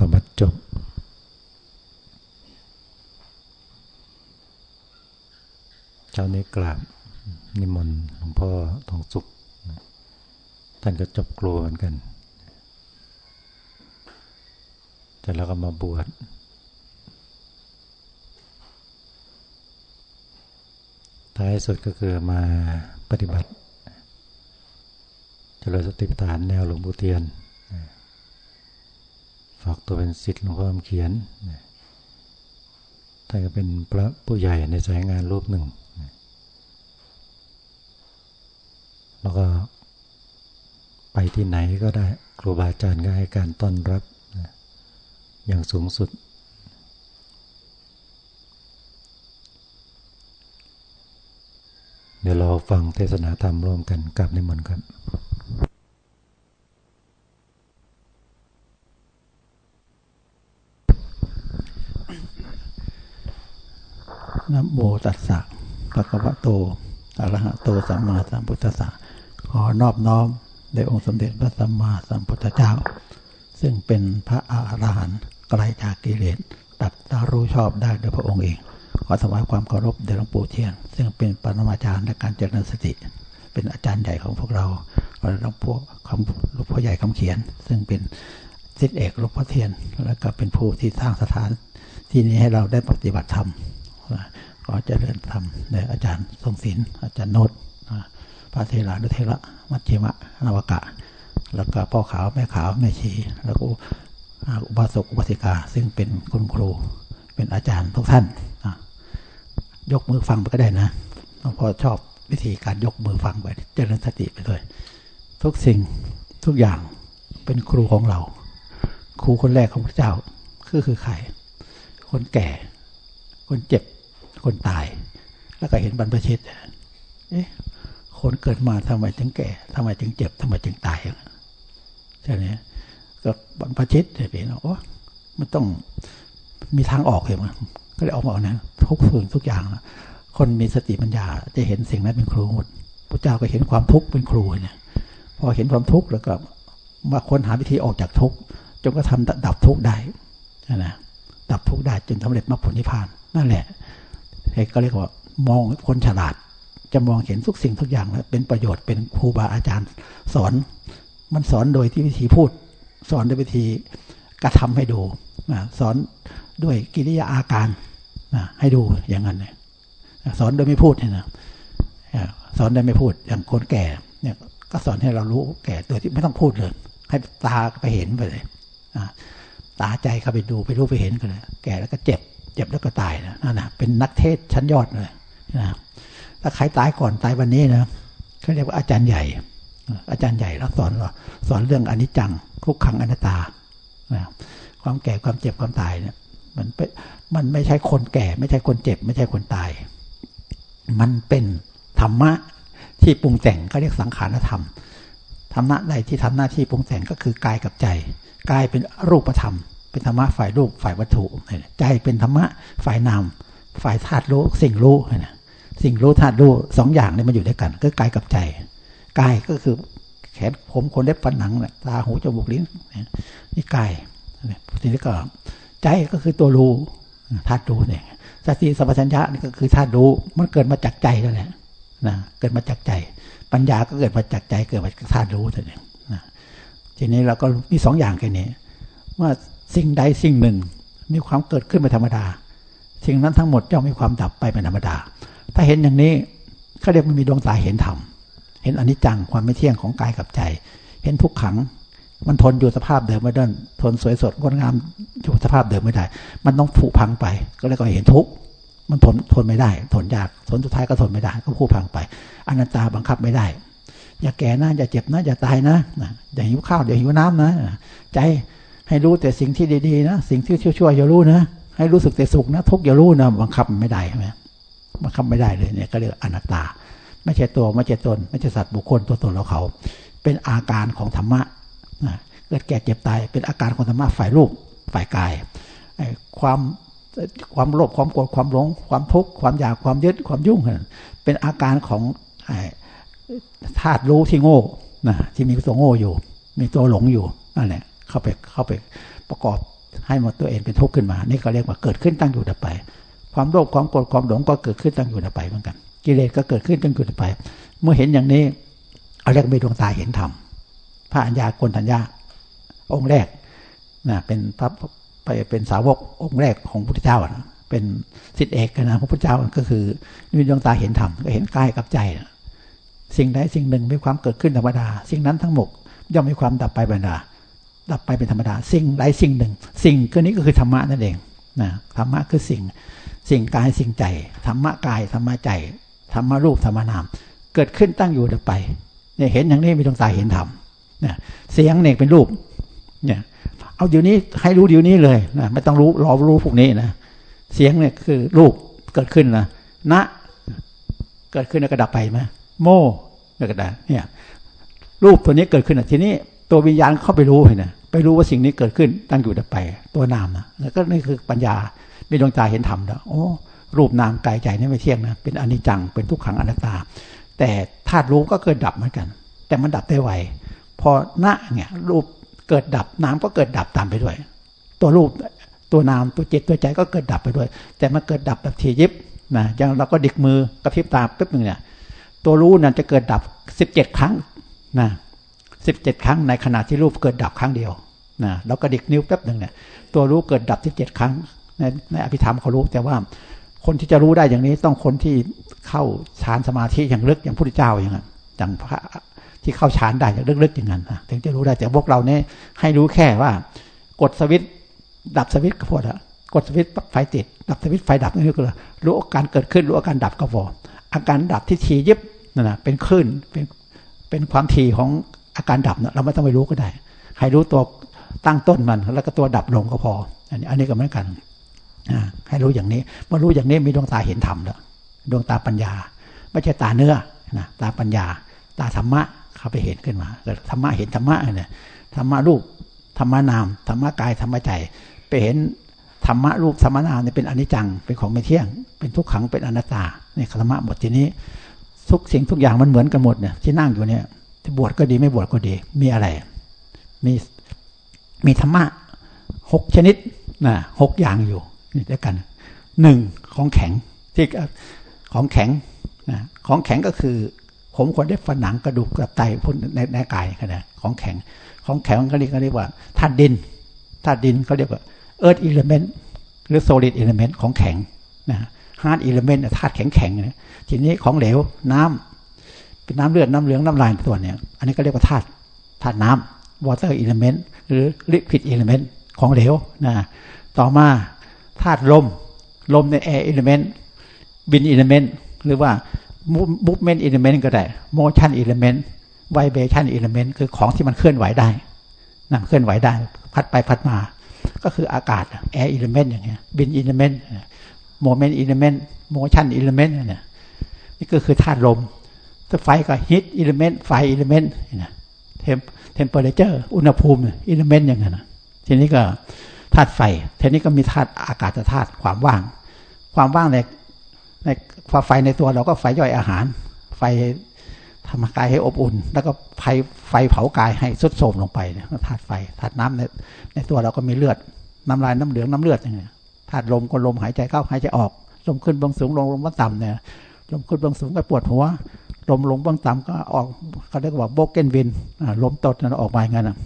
ประมาจบ เช้านี้กราบนิมนต์หลวงพ่อทองสุข ท่านก็จบครัวเหมือนกันแต่แล้วก็มาบวชท้ายสุดก็คือมาปฏิบัติเจริญสติปัฏฐานแนวหลวงปู่เทียน ฝากตัวเป็นสิทธิ์หลวงพ่อเขียนท่านก็เป็นพระผู้ใหญ่ในสายงานรูปหนึ่ง แล้วก็ไปที่ไหนก็ได้ครูบาอาจารย์ก็ให้การต้อนรับอย่างสูงสุด เดี๋ยวเราฟังเทศนาธรรมร่วมกันกับในมนต์ครับ โมตัสสะภะคะวะโตอะระหะโตสัมมาสัมพุทธัสสะขอนอบน้อมในองค์สมเด็จพระสัมมาสัมพุทธเจ้า ซึ่งเป็นพระอรหันต์ไกลจากกิเลสตัดตารู้ชอบได้โดยพระองค์เอง ขอถวายความเคารพแด่หลวงปู่เทียน ซึ่งเป็นปรมาจารย์ในการเจริญสติ เป็นอาจารย์ใหญ่ของพวกเราหลวงพ่อคำหลวงพ่อใหญ่คำเขียน ซึ่งเป็นศิษย์เอกหลวงพ่อเทียน และก็เป็นผู้ที่สร้างสถานที่นี้ให้เราได้ปฏิบัติธรรม ขอเจริญธรรมในอาจารย์ทรงศิลป์อาจารย์โนตพระเทรานุเทระมัชฌิมะนวกะ แล้วก็พ่อขาวแม่ขาวแม่ชี แล้วก็อุบาสกอุบาสิกา ซึ่งเป็นคุณครูเป็นอาจารย์ทุกท่านยกมือฟังไปก็ได้นะพอชอบวิธีการยกมือฟังไปเจริญสติไปเลยทุกสิ่งทุกอย่างเป็นครูของเรา ครูคนแรกของพระเจ้าคือคือใครคนแก่ คนเจ็บ คนตาย แล้วก็เห็นบรรพชิตเอ๊ะคนเกิดมาทำไมถึงแก่ทำไมถึงเจ็บทำไมถึงตายใช่ไหมก็บรรพชิตเห็นว่ามันต้องมีทางออกเลยมั้งก็เลยออกมานะทุกสิ่งทุกอย่างนะคนมีสติปัญญาจะเห็นสิ่งนั้นเป็นครูหมดพระเจ้าก็เห็นความทุกข์เป็นครูเนี่ยพอเห็นความทุกข์แล้วก็มาค้นหาวิธีออกจากทุกข์จนก็ทำดับทุกข์ได้นะดับทุกข์ได้จนสำเร็จมรรคผลนิพพานนั่นแหละ ก็เรียกว่ามองคนฉลาด จะมองเห็นทุกสิ่งทุกอย่างแล้วเป็นประโยชน์เป็นครูบาอาจารย์ สอนมันสอนโดยที่วิธีพูด สอนด้วยวิธีกระทำให้ดูสอนด้วยกิริยาอาการให้ดูอย่างนั้นเลยสอนโดยไม่พูดเนี่ยนะสอนโดยไม่พูดอย่างคนแก่เนี่ยก็สอนให้เรารู้แก่โดยที่ไม่ต้องพูดเลย ให้ตาไปเห็นไปเลยตาใจเข้าไปดูไปรู้ไปเห็นกันเลยแก่แล้วก็เจ็บ จ็บแล้วก็ตายนะนั่นนะเป็นนักเทศชั้นยอดเลยนะถ้าใครตายก่อนตายวันนี้นะเขาเรียกว่าอาจารย์ใหญ่ อาจารย์ใหญ่แล้วสอนว่าสอนเรื่องอนิจจังทุกขังอนัตตานะความแก่ความเจ็บความตายเนี่ยมันเป็นมันไม่ใช่คนแก่ ไม่ใช่คนเจ็บ ไม่ใช่คนตาย มันเป็นธรรมะที่ปรุงแต่งเขาเรียกสังขารธรรมธรรมะใดที่ทำหน้าที่ปรุงแต่งก็คือกายกับใจกายเป็นรูปธรรม เป็นธรรมะฝ่ายรูปฝ่ายวัตถุใจเป็นธรรมะฝ่ายนามฝ่ายธาตุรู้สิ่งรู้นะสิ่งรู้ธาตุรู้สองอย่างนี้มันอยู่ด้วยกัน ก็กายกับใจกายก็คือแขนผมคนเล็บฟันหนังตาหูจมูกลิ้นนี่กายทีนี้ก็ใจก็คือตัวรู้ธาตุรู้เนี่ยสติสัมปชัญญะนี่ก็คือธาตุรู้มันเกิดมาจากใจนั่นแหละนะเกิดมาจากใจ ปัญญาก็เกิดมาจากใจเกิดมาจากธาตุรู้นั่นเองนทีนี้เราก็มีสองอย่างแค่นี้ว่า สิ่งใดสิ่งหนึ่ง มีความเกิดขึ้นเป็นธรรมดา สิ่งนั้นทั้งหมดย่อมมีความดับไปเป็นธรรมดา ถ้าเห็นอย่างนี้เขาเรียกมันมีดวงตาเห็นธรรม เห็นอนิจจังความไม่เที่ยงของกายกับใจ เห็นทุกขัง มันทนอยู่สภาพเดิมไม่ได้ ทนสวยสดงดงามอยู่สภาพเดิมไม่ได้ มันต้องผุพังไป ก็เลยก็เห็นทุกข์มันทนทนไม่ได้ ทนยาก ทนสุดท้ายก็ทนไม่ได้ ก็พูดพังไป อนันตาบังคับไม่ได้ อย่าแก่นะ อย่าเจ็บนะ อย่าตายนะ อย่าหิวข้าว อย่าหิวน้ำนะ ใจ ให้รู้แต่สิ่งที่ดีๆนะ สิ่งที่ชั่วๆอย่ารู้นะ ให้รู้สึกแต่สุขนะ ทุกอย่ารู้นะบังคับไม่ได้ใช่ไหมบังคับไม่ได้เลยเนี่ยก็เรียกอนัตตา ไม่ใช่ตัวไม่ใช่ตน ไม่ใช่สัตว์บุคคลตัวตนเราเขา เป็นอาการของธรรมะเกิดแก่เจ็บตายเป็นอาการของธรรมะฝ่ายรูปฝ่ายกายความความโลภความโกรธความหลง ความทุกข์ความอยากความยึดความยุ่ง เป็นอาการของธาตุรู้ที่โง่นะที่มีตัวโง่อยู่ มีตัวหลงอยู่นั่นแหละ เข้าไปเข้าไปประกอบให้มดตัวเองเป็นทุกข์ขึ้นมา นี่ก็เรียกว่าเกิดขึ้นตั้งอยู่ดับไป ความโลภความโกรธความหลงก็เกิดขึ้นตั้งอยู่ดับไปเหมือนกัน กิเลสก็เกิดขึ้นตั้งอยู่ดับไป เมื่อเห็นอย่างนี้เอาเรียกมีดวงตาเห็นธรรมพระอัญญากนทัญญาองค์แรกนะเป็นพระไปเป็นสาวกองค์แรกของพระพุทธเจ้านะเป็นสิทธิเอกนะพระพุทธเจ้าก็คือมีดวงตาเห็นธรรมก็เห็นกายกับใจนะสิ่งใดสิ่งหนึ่งมีความเกิดขึ้นธรรมดา สิ่งนั้นทั้งหมดย่อมมีความดับไปบรรดา ดับไปเป็นธรรมดา สิ่งใดสิ่งหนึ่ง สิ่งคือนี้ก็คือธรรมะนั่นเองนะธรรมะคือสิ่ง สิ่งกายสิ่งใจธรรมะกายธรรมะใจธรรมะรูปธรรมะนาม เกิดขึ้นตั้งอยู่ดับไปเนี่ยเห็นอย่างนี้มีดวงตาเห็นธรรมเนี่ยเสียงเนี่ยเป็นรูปเนี่ยเอาเดี๋ยวนี้ให้รู้เดี๋ยวนี้เลยนะไม่ต้องรู้รอรู้พวกนี้นะเสียงเนี่ยคือรูปเกิดขึ้นนะณเกิดขึ้นแล้วก็ดับไปไหมโม่แล้วก็ดับเนี่ยรูปตัวนี้เกิดขึ้นอะทีนี้ตัววิญญาณเข้าไปรู้เลยนะ ไปรู้ว่าสิ่งนี้เกิดขึ้นตั้งอยู่ดับไป ตัวนามนะแล้วก็นี่คือปัญญามีดวงตาเห็นธรรมแล้วโอ้รูปนามกายใจนี่ไม่เที่ยงนะเป็นอนิจจังเป็นทุกขังอนัตตา แต่ธาตุรู้ก็เกิดดับเหมือนกัน แต่มันดับได้ไวพอหน้าเนี่ยรูปเกิดดับน้ำก็เกิดดับตามไปด้วย ตัวรูปตัวนามตัวจิตตัวใจก็เกิดดับไปด้วย แต่มันเกิดดับแบบทียิบนะอย่างเราก็ดิกมือกระพริบตาแป๊บหนึ่งเนี่ยตัวรู้นั้นจะเกิดดับสิบเจ็ดครั้งนะ สิบเจ็ดครั้งในขณะที่รูปเกิดดับครั้งเดียวนะเราก็ดิกนิ้วแป๊บหนึ่งเนี่ยตัวรู้เกิดดับสิบเจ็ดครั้งในในอภิธรรมเขารู้แต่ว่าคนที่จะรู้ได้อย่างนี้ต้องคนที่เข้าฌานสมาธิอย่างลึกอย่างพระพุทธเจ้าอย่างนั้นอย่างพระที่เข้าฌานได้อย่างลึกๆอย่างนั้นถึงจะรู้ได้แต่พวกเราเนี่ยให้รู้แค่ว่ากดสวิตดับสวิตก็พอละกดสวิตไฟติด ดับสวิตไฟดับนี่ก็รู้อาการเกิดขึ้นรู้อาการดับก็พออาการดับที่ทียิบนั่นนะเป็นคลื่นเป็นเป็นความทีของ อาการดับเนะเราไม่ต้องไปรู้ก็ได้ ให้รู้ตัวตั้งต้นมัน แล้วก็ตัวดับลงก็พอ อันนี้อันนี้ก็เหมือนกันให้รู้อย่างนี้เมื่อรู้อย่างนี้มีดวงตาเห็นธรรมแล้วดวงตาปัญญา ไม่ใช่ตาเนื้อนะตาปัญญา ตาธรรมะเขาไปเห็นขึ้นมาธรรมะเห็นธรรมะเนี่ยธรรมะรูปธรรมะนามธรรมะกายธรรมะใจ ไปเห็นธรรมะรูปธรรมะนามเนี่ยเป็นอนิจจังเป็นของไม่เที่ยง เป็นทุกขังเป็นอนัตตาเนี่ยธรรมะหมดทีนี้ ทุกสิ่งทุกอย่างมันเหมือนกันหมดเนี่ยที่นั่งอยู่เนี่ย ที่บวชก็ดีไม่บวชก็ดี มีอะไร มีมีธรรมะหกชนิดนะหกอย่างอยู่นี่ด้วยกันหนึ่งของแข็งที่ของแข็งนะของแข็งก็คือ ผมคนได้ฝันหนังกระดูกกระไตพุ่นในในกายนะของแข็ง ของแข็งก็เรียกเรียกว่าธาตุดินธาตุดินเขาเรียกว่าearth element หรือ solid element ของแข็งนะ hard element ธาตุแข็งแข็งนะทีนี้ของเหลวน้ำ เป็นน้ำเลือดน้ำเหลืองน้ำลายตัวเนี้ยอันนี้ก็เรียกว่าธาตุธาตุน้ำ water element หรือ liquid element ของเหลวนะต่อมาธาตุลม ลมใน air element wind element หรือว่า movement element ก็ได้ motion element vibration element คือของที่มันเคลื่อนไหวได้นะเคลื่อนไหวได้ พัดไปพัดมา ก็คืออากาศ air element อย่างเงี้ย wind element movement element motion element เนี่ยนี่ก็คือธาตุลม ถ้าไฟก็ heat element fire element นะ tem temperature อุณหภูมิ element อย่างเงี้ยทีนี้ก็ธาตุไฟทีนี้ก็มีธาตุอากาศธาตุความว่าง ความว่างในในไฟในตัวเราก็ไฟย่อยอาหาร ไฟทำกายให้อบอุ่น แล้วก็ไฟไฟเผากายให้สุดโทมลงไปเนี่ยธาตุไฟธาตุน้ำในในตัวเราก็มีเลือด น้ำลายน้ำเหลืองน้ำเลือดอย่างเงี้ยธาตุลมก็ลมหายใจเข้าหายใจออกลมขึ้นบางสูงลงลงบาต่ำเนี่ยลมขึ้นบางสูงก็ปวดหัว ลมลงบางต่ำก็ออกเขาเรียกว่าโบกเกนวินลมตดนั้นออกมาอย่างนั้นนะ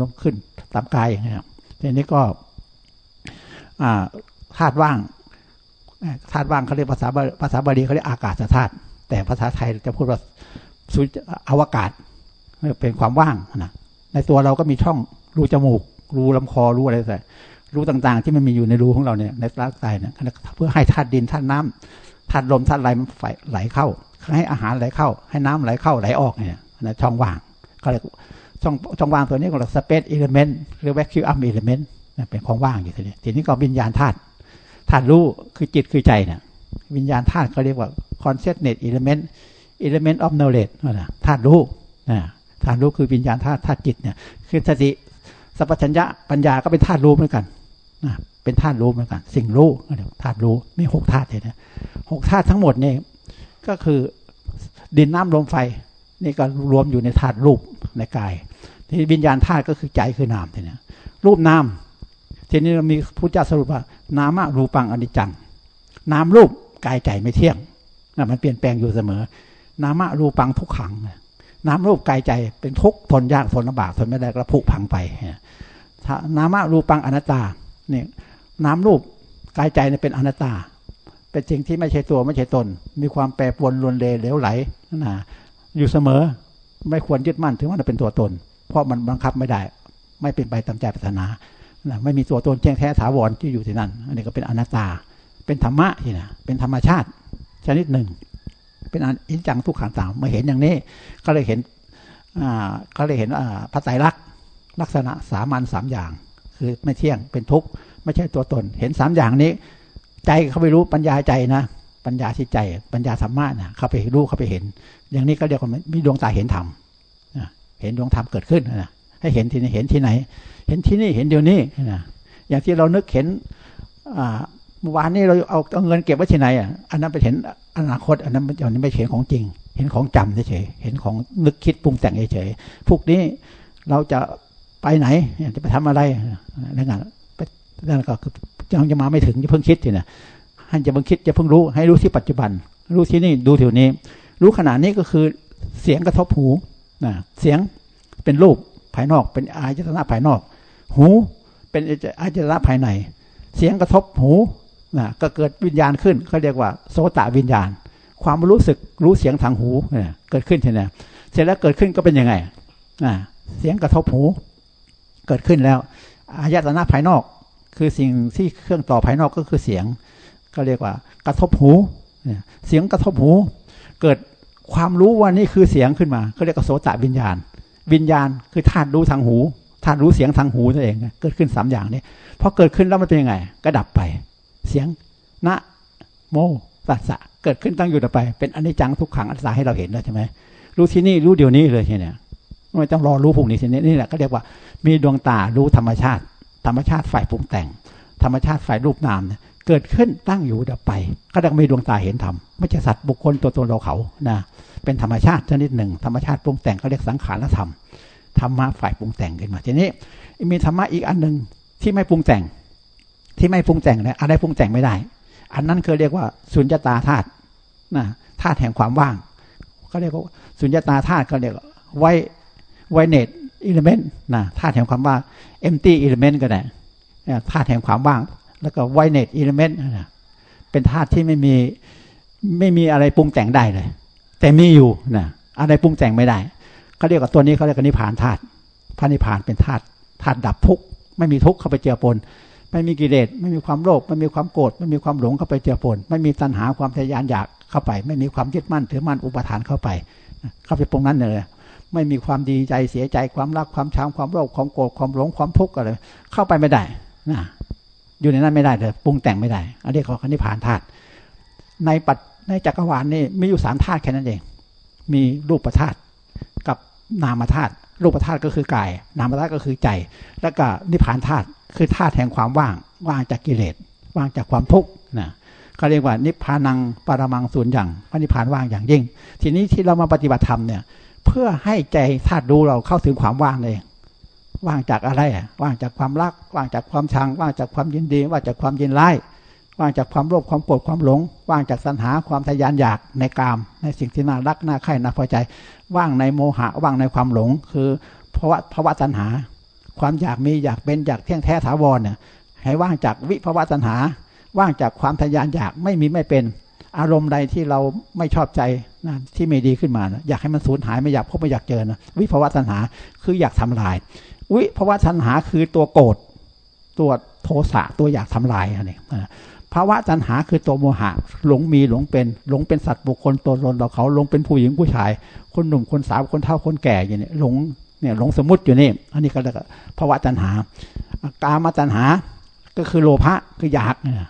ลมขึ้นตามกายอย่างเงี้ยทีนี้ก็ธาตุว่างธาตุว่างเขาเรียกภาษาภาษาบาลีเขาเรียกอากาศธาตุแต่ภาษาไทยจะพูดว่าสุญญากาศเป็นความว่างนะในตัวเราก็มีช่องรูจมูก รูลำคอรูอะไรแต่รูต่างๆ ที่มันมีอยู่ในรูของเราเนี่ยในร่างกายเนี่ยเพื่อให้ธาตุดินธาตุน้ำธาตุลมธาตุอะไรมันไหลเข้า ให้อาหารไหลเข้า ให้น้ำไหลเข้าไหลออกเนี่ยนะช่องว่างเขาเรียกช่องช่องว่างตัวนี้ก็เรียก space element หรือ vacuum elementเป็นของว่างอยู่ทีนี้ทีนี้ก็วิญญาณธาตุธาตุรู้คือจิตคือใจเนี่ยวิญญาณธาตุเขาเรียกว่า consciousness element element of knowledge นะธาตุรู้นะธาตุรู้คือวิญญาณธาตุธาตุจิตเนี่ยคือสติสัพพัญญะปัญญาก็เป็นธาตุรู้เหมือนกันนะเป็นธาตุรู้เหมือนกัน สิ่งรู้ธาตุรู้มีหกธาตุเลยนะหกธาตุทั้งหมดเนี่ย ก็คือดินน้ำลมไฟ นี่ก็รวมอยู่ในธาตุรูปในกาย ที่วิญญาณธาตุก็คือใจคือนามเนี่ยรูปนามทีนี้เรามีพุทธเจ้าสรุปว่า นามรูปังอนิจจัง นามรูปกายใจไม่เที่ยงนะมันเปลี่ยนแปลงอยู่เสมอ นามรูปังทุกขังนามรูปกายใจเป็นทุกข์ทนยากทนลำบากทนไม่ได้กระพุพังไปนามรูปังอนัตตาเนี่ยนามรูปกายใจเนี่ยเป็นอนัตตา เป็นสิ่งที่ไม่ใช่ตัวไม่ใช่ตน มีความแปรปรวนรวนเลเหลวไหลนะอยู่เสมอไม่ควรยึดมั่นถึงว่ามันเป็นตัวตน เพราะมันบังคับไม่ได้ ไม่เป็นไปตามใจปรารถนานะไม่มีตัวตนแจ้งแท้ถาวรที่อยู่ที่นั่น อันนี้ก็เป็นอนัตตา เป็นธรรมะที่นะเป็นธรรมชาติ ชนิดหนึ่ง เป็นอินจังทุกขังต่างมาเห็นอย่างนี้ ก็เลยเห็นอ่าก็เลยเห็นอ่าพระไตรลักษณ์ลักษณะสามัญสามอย่าง คือไม่เที่ยงเป็นทุกข์ไม่ใช่ตัวตน เห็นสามอย่างนี้ ใจเขาไปรู้ปัญญาใจนะปัญญาที่ใจปัญญาธรรมะนะเขาไปรู้เขาไปเห็น อย่างนี้ก็เรียกว่ามีดวงตาเห็นธรรมเห็นดวงธรรมเกิดขึ้นนะให้เห็นที่ไหนเห็นที่ไหน เห็นที่นี่เห็นเดี๋ยวนี้นะอย่างที่เรานึกเห็นเมื่อวานนี้เราเอาเอาเงินเก็บไว้ที่ไหนอะอันนั้นไปเห็นอนาคต อันนั้นอันนี้ไม่เห็นของจริง เห็นของจำเฉยเห็นของนึกคิดปรุงแต่งเฉยพวกนี้เราจะไปไหนจะไปทำอะไรนั่นไงนั่นก็คือ ยังจะมาไม่ถึงจะเพิ่งคิดทีนะให้จะเพิ่งคิดจะเพิ่งรู้ให้รู้ที่ปัจจุบัน รู้ที่นี่ดูแถวนี้ รู้ขนาดนี้ก็คือเสียงกระทบหูนะเสียงเป็นรูปภายนอก เป็นอายตนะภายนอก หูเป็นอายตนะภายใน เสียงกระทบหูนะก็เกิดวิญญาณขึ้นเขาเรียกว่า โสตวิญญาณ ความรู้สึกรู้เสียงทางหูเนี่ยเกิดขึ้นทีนี้เสร็จแล้วเกิดขึ้นก็เป็นยังไงนะเสียงกระทบหู เกิดขึ้นแล้วอายตนะภายนอก คือสิ่งที่เครื่องต่อภายนอกก็คือเสียง ก็เรียกว่า กระทบหูเสียงกระทบหู เกิดความรู้ว่านี่คือเสียงขึ้นมาเขาเรียกว่าโสตวิญญาณ วิญญาณคือธาตุรู้ทางหูธาตุรู้เสียงทางหูนั่นเองเกิดขึ้นสามอย่างนี้พอเกิดขึ้นแล้วมันเป็นยังไง ก็ดับไป เสียงนะโมตัสสะเกิดขึ้นตั้งอยู่ดับไป เป็นอนิจจังทุกขังอัตตาให้เราเห็นแล้วใช่ไหมรู้ที่นี่รู้เดี๋ยวนี้เลยทีเนี้ยไม่ต้องรอรู้พวกนี้ทีนี้นี่แหละก็เรียกว่ามีดวงตารู้ธรรมชาติ ธรรมชาติฝ่ายปรุงแต่ง ธรรมชาติฝ่ายรูปนามเนี่ยเกิดขึ้นตั้งอยู่ดับไป ก็ต้องมีดวงตาเห็นธรรมไม่ใช่สัตว์บุคคลตัวตนเราเขานะเป็นธรรมชาติชนิดหนึ่ง ธรรมชาติปรุงแต่งเขาเรียกสังขารธรรมธรรมะฝ่ายปรุงแต่งขึ้นมาทีนี้มีธรรมะอีกอันหนึ่งที่ไม่ปรุงแต่ง ที่ไม่ปรุงแต่งเนี่ยอะไรปรุงแต่งไม่ได้ อันนั้นคือเรียกว่าสุญญตาธาตุนะธาตุแห่งความว่างเขาเรียกว่าสุญญตาธาตุเขาเรียกไว voidness element นะธาตุแห่งความว่าง empty element ก็ได้ธาตุแห่งความว่าง แล้วก็ voidness element นะเป็นธาตุที่ไม่มีไม่มีอะไรปรุงแต่งได้เลย แต่มีอยู่นะอะไรปรุงแต่งไม่ได้เขาเรียกว่าตัวนี้เขาเรียกว่านิพานธาตุพระนิพพานเป็นธาตุธาตุดับทุกข์ไม่มีทุกข์เข้าไปเจือปนไม่มีกิเลสไม่มีความโลภไม่มีความโกรธไม่มีความหลงเข้าไปเจือปนไม่มีตัณหาความทยานอยากเข้าไป ไม่มีความยึดมั่นถือมั่นอุปทานเข้าไป เข้าไปตรงนั้นเลย ไม่มีความดีใจเสียใจความรักความชังความโลภความโกรธความหลงความทุกข์อะไรเข้าไปไม่ได้นะอยู่ในนั้นไม่ได้เลยปรุงแต่งไม่ได้ อันนี้เขาคันิพานธาตุในปัจในจักรวาลนี่มีอยู่สามธาตุแค่นั้นเอง มีรูปธาตุกับนามธาตุรูปธาตุก็คือกาย นามธาตุก็คือใจ แล้วก็นิพพานธาตุคือธาตุแห่งความว่าง ว่างจากกิเลสว่างจากความทุกข์นะเขาเรียกว่านิพพานังปรมังสูญอย่างพระนิพพานว่างอย่างยิ่ง ทีนี้ที่เรามาปฏิบัติธรรมเนี่ย เพื่อให้ใจธาตุรู้เราเข้าถึงความว่างเลยว่างจากอะไรอะว่างจากความรัก ว่างจากความชัง ว่างจากความยินดี ว่างจากความยินร้ายว่างจากความโลภความโกรธความหลง ว่างจากสัญหาความทยานอยากในกาม ในสิ่งที่น่ารักน่าใคร่น่าพอใจ ว่างในโมหะว่างในความหลง คือภาวะภาวะตัณหา ความอยากมีอยากเป็นอยากเที่ยงแท้ถาวรเนี่ยให้ว่างจากวิภาวะตัณหา ว่างจากความทยานอยากไม่มีไม่เป็น อารมณ์ใดที่เราไม่ชอบใจนะที่ไม่ดีขึ้นมานะอยากให้มันสูญหายไม่อยากพบไม่อยากเจอนะวิภาวะตัณหาคืออยากทำลาย วิภาวะตัณหาคือตัวโกรธตัวโทสะตัวอยากทำลายอะไรภาวะตัณหาคือตัวโมหะ หลงมีหลงเป็น หลงเป็นสัตว์บุคคลตัวตนเราเขาหลงเป็นผู้หญิงผู้ชาย คนหนุ่มคนสาวคนเฒ่าคนแก่อย่างนี้หลงเนี่ยหลงสมมติอยู่นี่ อันนี้ก็เรียกภาวะตัณหากามาตัณหาก็คือโลภะคืออยากเนี่ย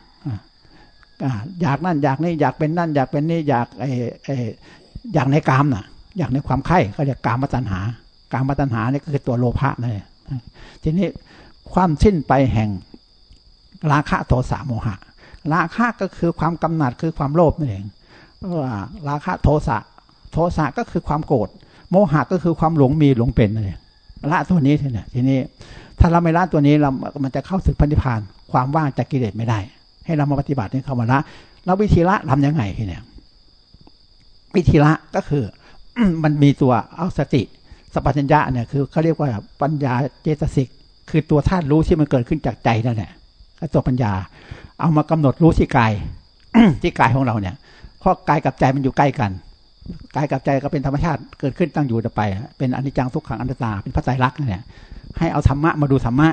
อยากนั่นอยากนี่อยากเป็นนั่น อยากเป็นนี่อยากไอ้ไอ้อยากในกามน่ะ อยากในความไข่ก็เรียกกามตัณหา กามตัณหานี่ก็คือตัวโลภะนั่นเองทีนี้ความสิ้นไปแห่งราคะโทสะโมหะ ราคะก็คือความกำหนัดคือความโลภนั่นเองว่าราคะโทสะโทสะก็คือความโกรธโมหะก็คือความหลงมีหลงเป็นนั่นเองละตัวนี้ทีนี้ทีนี้ถ้าเราไม่ละตัวนี้เรามันจะเข้าสึกพันธิพานความว่างจากกิเลสไม่ได้ ให้เรามาปฏิบัตินี่เข้ามาละแล้ววิธีละทํำยังไงเนี่ยวิธีละก็คือ มันมีตัวเอาสติสัพพัญญะเนี่ยคือเขาเรียกว่าปัญญาเจตสิก คือตัวธาตุรู้ที่มันเกิดขึ้นจากใจนั่นแหละตัวปัญญา เอามากำหนดรู้ที่กายที่กายของเราเนี่ยเพราะกายกับใจมันอยู่ใกล้กันกายกับใจก็เป็นธรรมชาติเกิดขึ้นตั้งอยู่ไป เป็นอนิจจังทุกขังอนัตตาเป็นพระไตรลักษณ์เนี่ยให้เอาธรรมะมาดูธรรมะ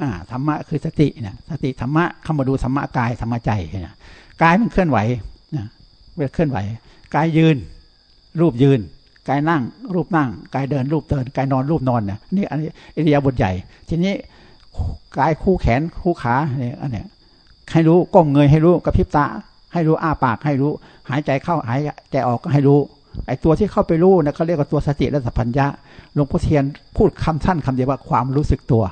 อ่าธรรมะคือสติเนี่ยสติธรรมะเข้ามาดูธรรมะกายธรรมะใจเนี่ยกายมันเคลื่อนไหวนะเวลาเคลื่อนไหวกายยืน รูปยืนกายนั่ง รูปนั่งกายเดิน รูปเดินกายนอนรูปนอนเนี่ยนี่อันนี้อิริยาบถใหญ่ ทีนี้กายคู่แขนคู่ขาเนี่ยอันเนี้ยให้รู้ก้มเงยให้รู้กระพริบตาให้รู้อ้าปากให้รู้ หายใจเข้าหายใจออกก็ให้รู้ไอ้ตัวที่เข้าไปรู้นะเขาเรียกว่าตัวสติและสัพพัญญะหลวงพ่อเทียนพูดคำสั้นคำเดียวว่าความรู้สึกตัว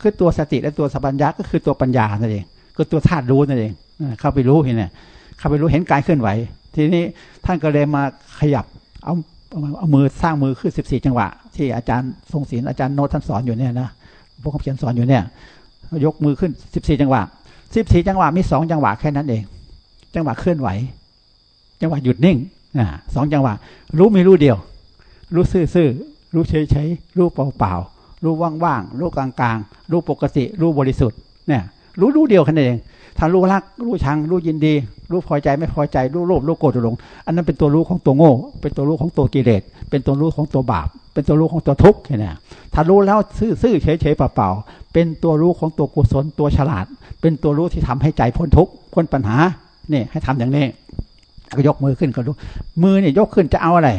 คือตัวสติและตัวสัพพัญญะก็คือตัวปัญญานั่นเองคือตัวธาตุรู้นั่นเองเข้าไปรู้เห็นไหมเข้าไปรู้เห็นกายเคลื่อนไหว ทีนี้ท่านก็เลยมาขยับเอาเอามือสร้างมือขึ้นสิบสี่จังหวะ ที่อาจารย์ทรงศิลอาจารย์โนตท่านสอนอยู่เนี่ยนะพวกเขาเขียนสอนอยู่เนี่ย ยกมือขึ้นสิบสี่จังหวะสิบสี่จังหวะมีสองจังหวะแค่นั้นเอง จังหวะเคลื่อนไหว จังหวะหยุดนิ่งอ่าสองจังหวะ รู้ม่รู้เดียว รู้ซื่อๆรู้เฉยๆรู้เปล่าๆ รู้ว่างๆรู้กลางๆ รู้ปกติ รู้บริสุทธิ์เนี่ยรู้รู้เดียวแค่นั้นเองถ้ารู้รัก รู้ชัง รู้ยินดี รู้พอใจไม่พอใจ รู้โลภรู้โกรธรู้หลง อันนั้นเป็นตัวรู้ของตัวโง่ เป็นตัวรู้ของตัวกิเลส เป็นตัวรู้ของตัวบาป เป็นตัวรู้ของตัวทุกข์เนี่ยถ้ารู้แล้วซื่อๆเฉยๆเปล่าๆเป็นตัวรู้ของตัวกุศลตัวฉลาด เป็นตัวรู้ที่ทำให้ใจพ้นทุกข์พ้นปัญหาเนี่ยให้ทำอย่างนี้ก็ยกมือขึ้นก็รู้มือเนี่ยยกขึ้นจะเอาอะไร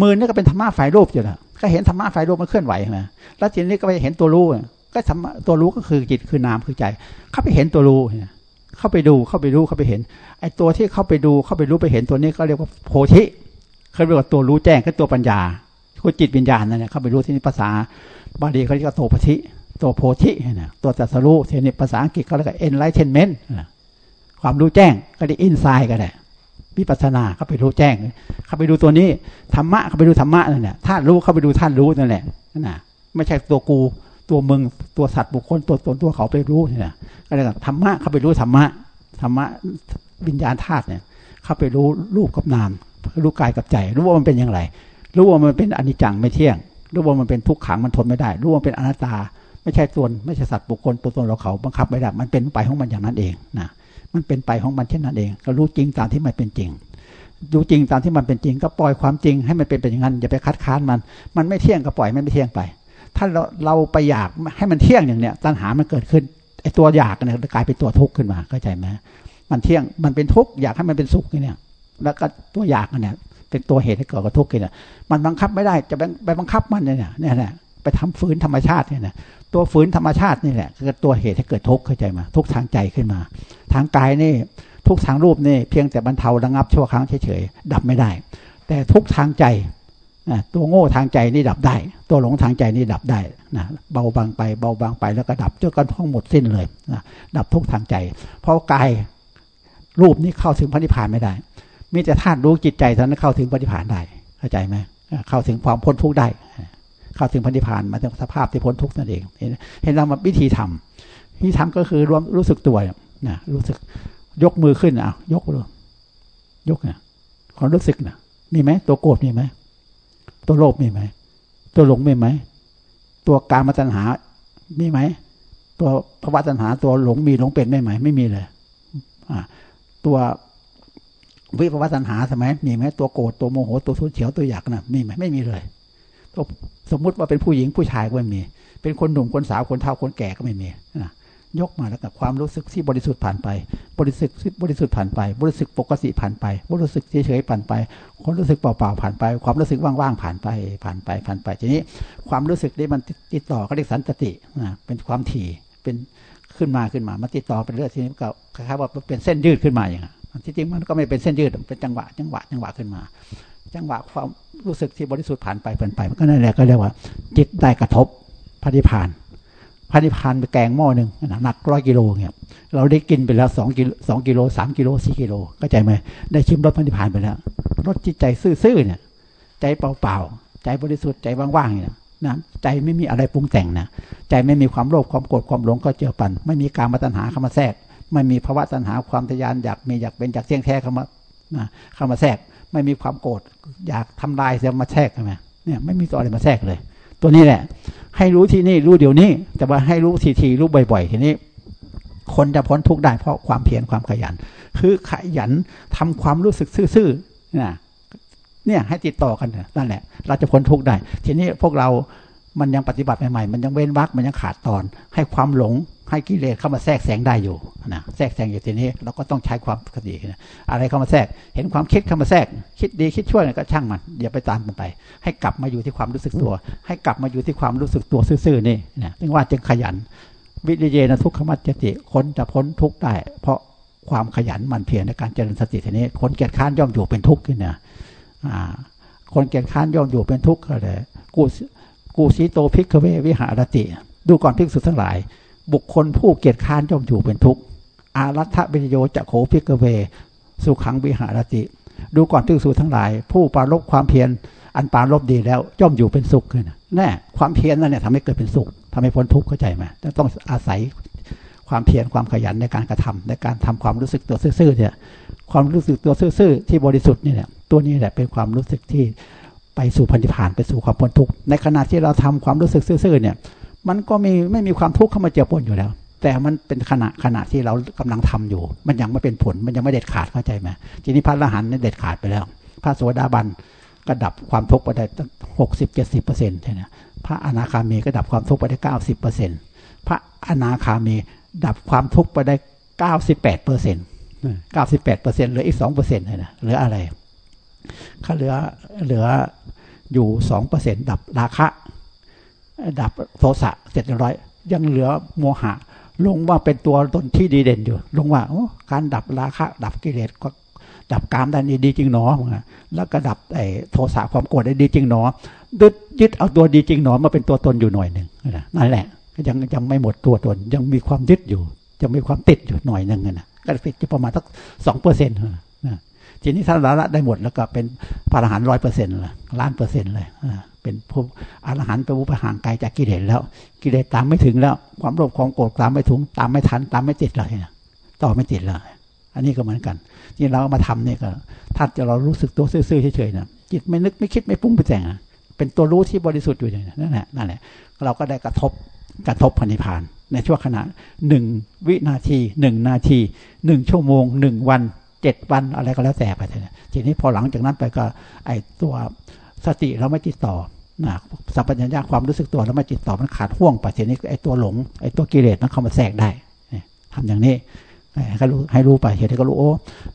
มือนี่ก็เป็นธรรมะฝ่ายรูปอยู่แล้ว ก็เห็นธรรมะฝ่ายรูปมันเคลื่อนไหวใช่ไหมแล้วทีนี้ก็ไปเห็นตัวรู้ก็ธรรมะตัวรู้ก็คือจิตคือนามคือใจ เข้าไปเห็นตัวรู้เนี่ยเข้าไปดูเข้าไปรู้เข้าไปเห็น ไอ้ตัวที่เข้าไปดูเข้าไปรู้ไปเห็นตัวนี้ก็เรียกว่าโพธิเขาเรียกว่าตัวรู้แจ้งก็ตัวปัญญาคือจิตวิญญาณนั่นแหละเข้าไปรู้ที่นี่ภาษาบาลีเขาเรียกว่าโตปธิตัวโพธินะตัวจัสรู้เทนี่ภาษาอังกฤษเขาเรียกว่า enlightenment ความรู้แจ้งก็ได้อินไซด์ก็ได้ วิปัสนาเข้าไปรู้แจ้ง เข้าไปดูตัวนี้ธรรมะเข้าไปดูธรรมะนั่นแหละธาตุรู้เข้าไปดูธาตุรู้นั่นแหละนั่นนะไม่ใช่ตัวกูตัวมึงตัวสัตว์บุคคลตัวตนตัวเขาไปรู้เนี่ยก็เลยธรรมะเข้าไปรู้ธรรมะธรรมะวิญญาณธาตุเนี่ย เข้าไปรู้รูปกับนามรู้กายกับใจ รู้ว่ามันเป็นอย่างไร รู้ว่ามันเป็นอนิจจังไม่เที่ยง รู้ว่ามันเป็นทุกขังมันทนไม่ได้ รู้ว่าเป็นอนัตตา ไม่ใช่ตัวไม่ใช่สัตว์บุคคลตัวตนเราเขาบังคับไม่ได้มันเป็นไปของมันอย่างนั้นเองนะ มันเป็นไปของมันเช่นนั้นเองก็รู้จริงตามที่มันเป็นจริงรู้จริงตามที่มันเป็นจริง ก็ปล่อยความจริงให้มันเป็นไปอย่างนั้นอย่าไปคัดค้านมัน มันไม่เที่ยงก็ปล่อยมันไม่เที่ยงไป ถ้าเราเราไปอยากให้มันเที่ยงอย่างเนี้ยตัณหามันเกิดขึ้นไอ้ตัวอยากเนี่ยกลายเป็นตัวทุกข์ขึ้นมาเข้าใจไหมมันเที่ยงมันเป็นทุกข์อยากให้มันเป็นสุขเนี่ยแล้วก็ตัวอยากเนี่ยเป็นตัวเหตุให้เกิดกับทุกข์เนี่ยมันบังคับไม่ได้จะไปบังคับมันเนี่ยเนี่ยนะไปทำฝืนธรรมชาติเนี่ย ตัวฝืนธรรมชาตินี่แหละคือตัวเหตุให้เกิดทุกข์เข้าใจมา ทุกทางใจขึ้นมา ทางกายนี่ ทุกทางรูปนี่เพียงแต่บรรเทาระงับชั่วครั้งเฉยๆดับไม่ได้ แต่ทุกทางใจตัวโง่ทางใจนี่ดับได้ ตัวหลงทางใจนี่ดับได้นะเบาบางไปเบาบางไปแล้วก็ดับจนกระทั่งหมดสิ้นเลยนะดับทุกทางใจ เพราะกายรูปนี้เข้าถึงพระนิพพานไม่ได้ มีแต่ธาตุรู้จิตใจเท่านั้นเข้าถึงพระนิพพานได้เข้าใจไหมเข้าถึงความพ้นทุกข์ได้ เข้าถึงพระนิพานมาถึงสภาพที่พ้นทุกข์นั่นเองเห็นเรามาวิธีทำวิธีทำก็คือรวมรู้สึกตัวนะรู้สึกยกมือขึ้นอะยกเลยยกเนี่ยความรู้สึกนะมีไหมตัวโกรธมีไหมตัวโลภมีไหมตัวหลงมีไหมตัวการมาตัญหามีไหมตัวภาวะตัญหา ตัวหลงมีหลงเป็นไม่ไหมไม่มีเลยอ่าตัววิภาวะตัญหาสมัยมีไหมตัวโกรธตัวโมโหตัวทุนเฉียวตัวอยากนะมีไหมไม่มีเลย สมมุติว่าเป็นผู้หญิงผู้ชายก็ไม่มี เป็นคนหนุ่มคนสาวคนเฒ่าคนแก่ก็ไม่มีนะยกมาแล้วกับความรู้สึกที่บริสุทธิ์ผ่านไป บริสุทธิ์บริสุทธิ์ผ่านไป บริสุทธิ์ปกติผ่านไปบริสุทธิ์เฉยๆผ่านไปความรู้สึกเปล่าๆผ่านไป ความรู้สึกว่างๆผ่านไปผ่านไปผ่านไปทีนี้ความรู้สึกนี้มันติดต่อก็เรียกสันตตินะเป็นความถี่เป็นขึ้นมาขึ้นมามันติดต่อเป็นเรื่องทีนี้ก็คล้ายๆว่าเป็นเส้นยืดขึ้นมาอย่างนี้ที่จริงมันก็ไม่เป็นเส้นยืดเป็นจังหวะจังหวะจังหวะขึ้นมา จังหวะความรู้สึกที่บริสุทธิ์ผ่านไปผ่านไป มันก็นั่นแหละก็เรียกว่า จิตได้กระทบพระนิพพานพระนิพพานไปแกงหม้อหนึ่งหนักร้อยกิโลเนี่ยเราได้กินไปแล้วสองกิโลสองกิโลสามกิโลสี่กิโลเข้าใจไหมได้ชิมรสพระนิพพานไปแล้วรสจิตใจซื่อๆเนี่ย ใจเปล่าๆใจบริสุทธิ์ใจว่างๆเนี่ยนะใจไม่มีอะไรปรุงแต่งนะใจไม่มีความโลภความโกรธความหลงก็เจือปัน ไม่มีการมาตัณหาเข้ามาแทรก ไม่มีภาวะตัณหาความทยานอยากมีอยากเป็นอยากเที่ยงแท้เข้ามานะเข้ามาแทรก ไม่มีความโกรธอยากทำลายเสียมาแทรกใช่ไหมเนี่ยไม่มีตัวอะไรมาแทรกเลย ตัวนี้แหละ ให้รู้ที่นี่รู้เดี๋ยวนี้ แต่ว่าให้รู้ทีทีรู้บ่อยๆทีนี้ คนจะพ้นทุกข์ได้เพราะความเพียรความขยัน คือขยันทำความรู้สึกซื่อๆนะเนี่ยให้ติดต่อกันนั่นแหละ เราจะพ้นทุกข์ได้ ทีนี้พวกเรา มันยังปฏิบัติใหม่ๆ มันยังเว้นวักมันยังขาดตอน ให้ความหลงให้กิเลสเข้ามาแทรกแซงได้อยู่นะแทรกแซงอยู่ทีนี้เราก็ต้องใช้ความคตินะอะไรเข้ามาแทรก เห็นความคิดเข้ามาแทรก คิดดีคิดชั่วก็ช่างมันอย่าไปตามมันไป ให้กลับมาอยู่ที่ความรู้สึกตัว ให้กลับมาอยู่ที่ความรู้สึกตัวซื่อๆนี่นะถึงว่าจึงขยัน วิริเยนะทุกขมัจจติคนจะพ้นทุกข์ได้ เพราะความขยันหมั่นเพียรในการเจริญสติทีนี้ คนเกียจคร้านย่อมอยู่เป็นทุกข์นี่นะคนเกียจคร้านย่อมอยู่เป็นทุกข์เลยกู กูสีโตพิกเววิหารติ ดูก่อนภิกษุทั้งหลาย บุคคลผู้เกียจคร้านย่อมอยู่เป็นทุกข์อารัทธวิริโยจะโข ภิกขเว สุขังวิหรติ ดูก่อนภิกษุทั้งหลาย ผู้ปรารภความเพียรอันปรารภดีแล้วย่อมอยู่เป็นสุขขึ้นแน่ความเพียรนั่นเนี่ยทำให้เกิดเป็นสุขทำให้พ้นทุกข์เข้าใจไหมต้องอาศัยความเพียรความขยันในการกระทำในการทำความรู้สึกตัวซื่อๆเนี่ยความรู้สึกตัวซื่อๆที่บริสุทธิ์นี่แหละตัวนี้แหละเป็นความรู้สึกที่ ไปสู่พันธิพานไปสู่ความพ้นทุกข์ในขณะที่เราทำความรู้สึกซื่อๆเนี่ย มันก็มีไม่มีความทุกข์เข้ามาเจือปนอยู่แล้ว แต่มันเป็นขณะขณะที่เรากำลังทำอยู่ มันยังไม่เป็นผลมันยังไม่เด็ดขาดเข้าใจไหมทีนี้พระอรหันต์เนี่ยเด็ดขาดไปแล้ว พระโสดาบันก็ดับความทุกข์ไปได้หกสิบเจ็ดสิบเปอร์เซ็นต์ใช่ไหมพระอนาคามีก็ดับความทุกข์ไปได้เก้าสิบเปอร์เซ็นต์พระอนาคามีดับความทุกข์ไปได้เก้าสิบแปดเปอร์เซ็นต์เก้าสิบแปดเปอร์เซ็นต์เหลืออีกสองเปอร์เซ็นต์เลยนะเหลืออะไร เขาเหลือเหลืออยู่สองเปอร์เซ็นต์ดับราคะ ดับโทสะเสร็จเรียบร้อย ยังเหลือโมหะ ลงว่าเป็นตัวตนที่ดีเด่นอยู่ ลงว่าการดับราคะ ดับกิเลสก็ดับกามได้ดีจริงหนอแล้วก็ดับไอ้โทสะความโกรธได้ดีจริงหนอยึดยึดเอาตัวดีจริงหนอมาเป็นตัวตนอยู่หน่อยหนึ่งนั่นแหละยังยังไม่หมดตัวตนยังมีความยึดอยู่ยังมีความติดอยู่หน่อยหนึ่งนะก็ติดจะประมาณสักสองเปอร์เซ็นต์ ทีนี้ถ้าเราละได้หมดแล้วก็เป็นพระอรหันต์ร้อยเปอร์เซ็นต์เลยล้านเปอร์เซ็นต์เลยเป็นผู้อรหันต์เป็นผู้ห่างไกลจากกิเลสแล้ว กิเลสตามไม่ถึงแล้ว ความโลภความโกรธตามไม่ถึงตามไม่ทัน ตามไม่ติดเลยนะต่อไม่ติดเลยอันนี้ก็เหมือนกัน ที่เรามาทำเนี่ยก็ถ้าจะเรารู้สึกตัวซื่อๆเฉยๆนะจิตไม่นึกไม่คิดไม่ปุ้งไปแต่งเป็นตัวรู้ที่บริสุทธิ์อยู่อย่างนั่นแหละนั่นแหละเราก็ได้กระทบกระทบพันิพาน ในช่วงขณะหนึ่งวินาทีหนึ่งนาทีหนึ่งชั่วโมงหนึ่งวัน เจ็ดวันอะไรก็แล้วแต่ไปเลยทีนี้พอหลังจากนั้นไปก็ไอตัวสติเราไม่ติดต่อนะสัพพัญญาความรู้สึกตัวเราไม่ติดต่อมันขาดห่วงไปทีนี้ไอตัวหลงไอตัวกิเลสมันเข้ามาแทรกได้ทำอย่างนี้ให้รู้ให้รู้ไปเห็นก็รู้โอ้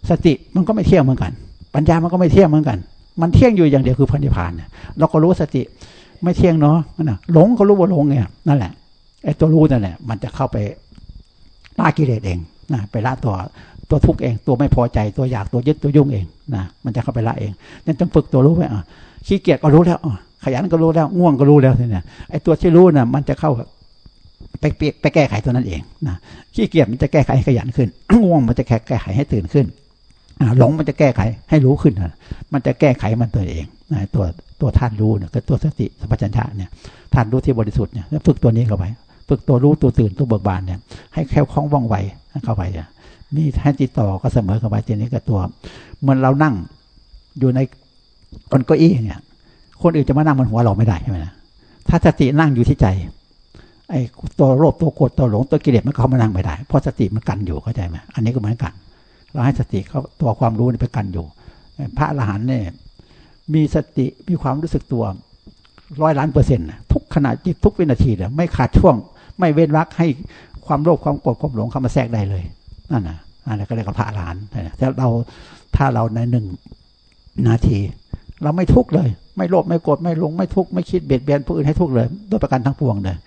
สติมันก็ไม่เที่ยงเหมือนกัน ปัญญามันก็ไม่เที่ยงเหมือนกัน มันเที่ยงอยู่อย่างเดียวคือพันธิพานเราก็รู้สติไม่เที่ยงเนาะนะหลงก็รู้ว่าหลงไงนั่นแหละไอ้ตัวรู้นั่นแหละมันจะเข้าไปล่ากิเลสเองนะไปล่าตัว ตัวทุกข์เอง ตัวไม่พอใจตัวอยากตัวยึดตัวยุ่งเองนะมันจะเข้าไปละเองนั่นต้องฝึกตัวรู้ไว้อะขี้เกียจก็รู้แล้วขยันก็รู้แล้วง่วงก็รู้แล้วเนี่ยไอ้ตัวที่รู้น่ะมันจะเข้าไปเปียกไปแก้ไขตัวนั้นเองนะขี้เกียจมันจะแก้ไขให้ขยันขึ้นง่วงมันจะแก้ไขให้ตื่นขึ้นหลงมันจะแก้ไขให้รู้ขึ้นมันจะแก้ไขมันตัวเองตัวตัวท่านรู้เนี่ยก็ตัวสติสัมปชัญญะเนี่ยท่านรู้ที่บริสุทธิ์เนี่ยฝึกตัวนี้เข้าไป ฝึกตัวรู้ตัวตื่นตัวเบิกบานเนี่ยให้แค่คล้องว่องไวเข้าไปอะ มีให้ติดต่อก็เสมอเข้าไปทีนี้ก็ตัว เหมือนเรานั่งอยู่ในบนเก้าอี้เนี่ย คนอื่นจะมานั่งบนหัวเราไม่ได้ใช่ไหมนะถ้าสตินั่งอยู่ที่ใจ ไอ้ตัวโลภตัวโกรธตัวหลงตัวกิเลสมันเข้ามานั่งไม่ได้ เพราะสติมันกันอยู่เข้าใจไหมอันนี้ก็เหมือนกัน เราให้สติเขาตัวความรู้นี่ไปกันอยู่ พระอรหันต์เนี่ยมีสติมีความรู้สึกตัวร้อยล้านเปอร์เซ็นต์ทุกขณะจิตทุกวินาทีเลยไม่ขาดช่วง ไม่เว้นวักให้ความโลภความโกรธความหลงเข้ามาแทรกได้เลย นั่นนะนั่นก็เรียกว่าพระอรหันแต่เราถ้าเราในหนึ่งนาที เราไม่ทุกข์เลย ไม่โลภไม่โกรธไม่หลงไม่ทุกข์ไม่คิดเบียดเบียนผู้อื่นให้ทุกข์เลยด้วยประการทั้งปวงเลย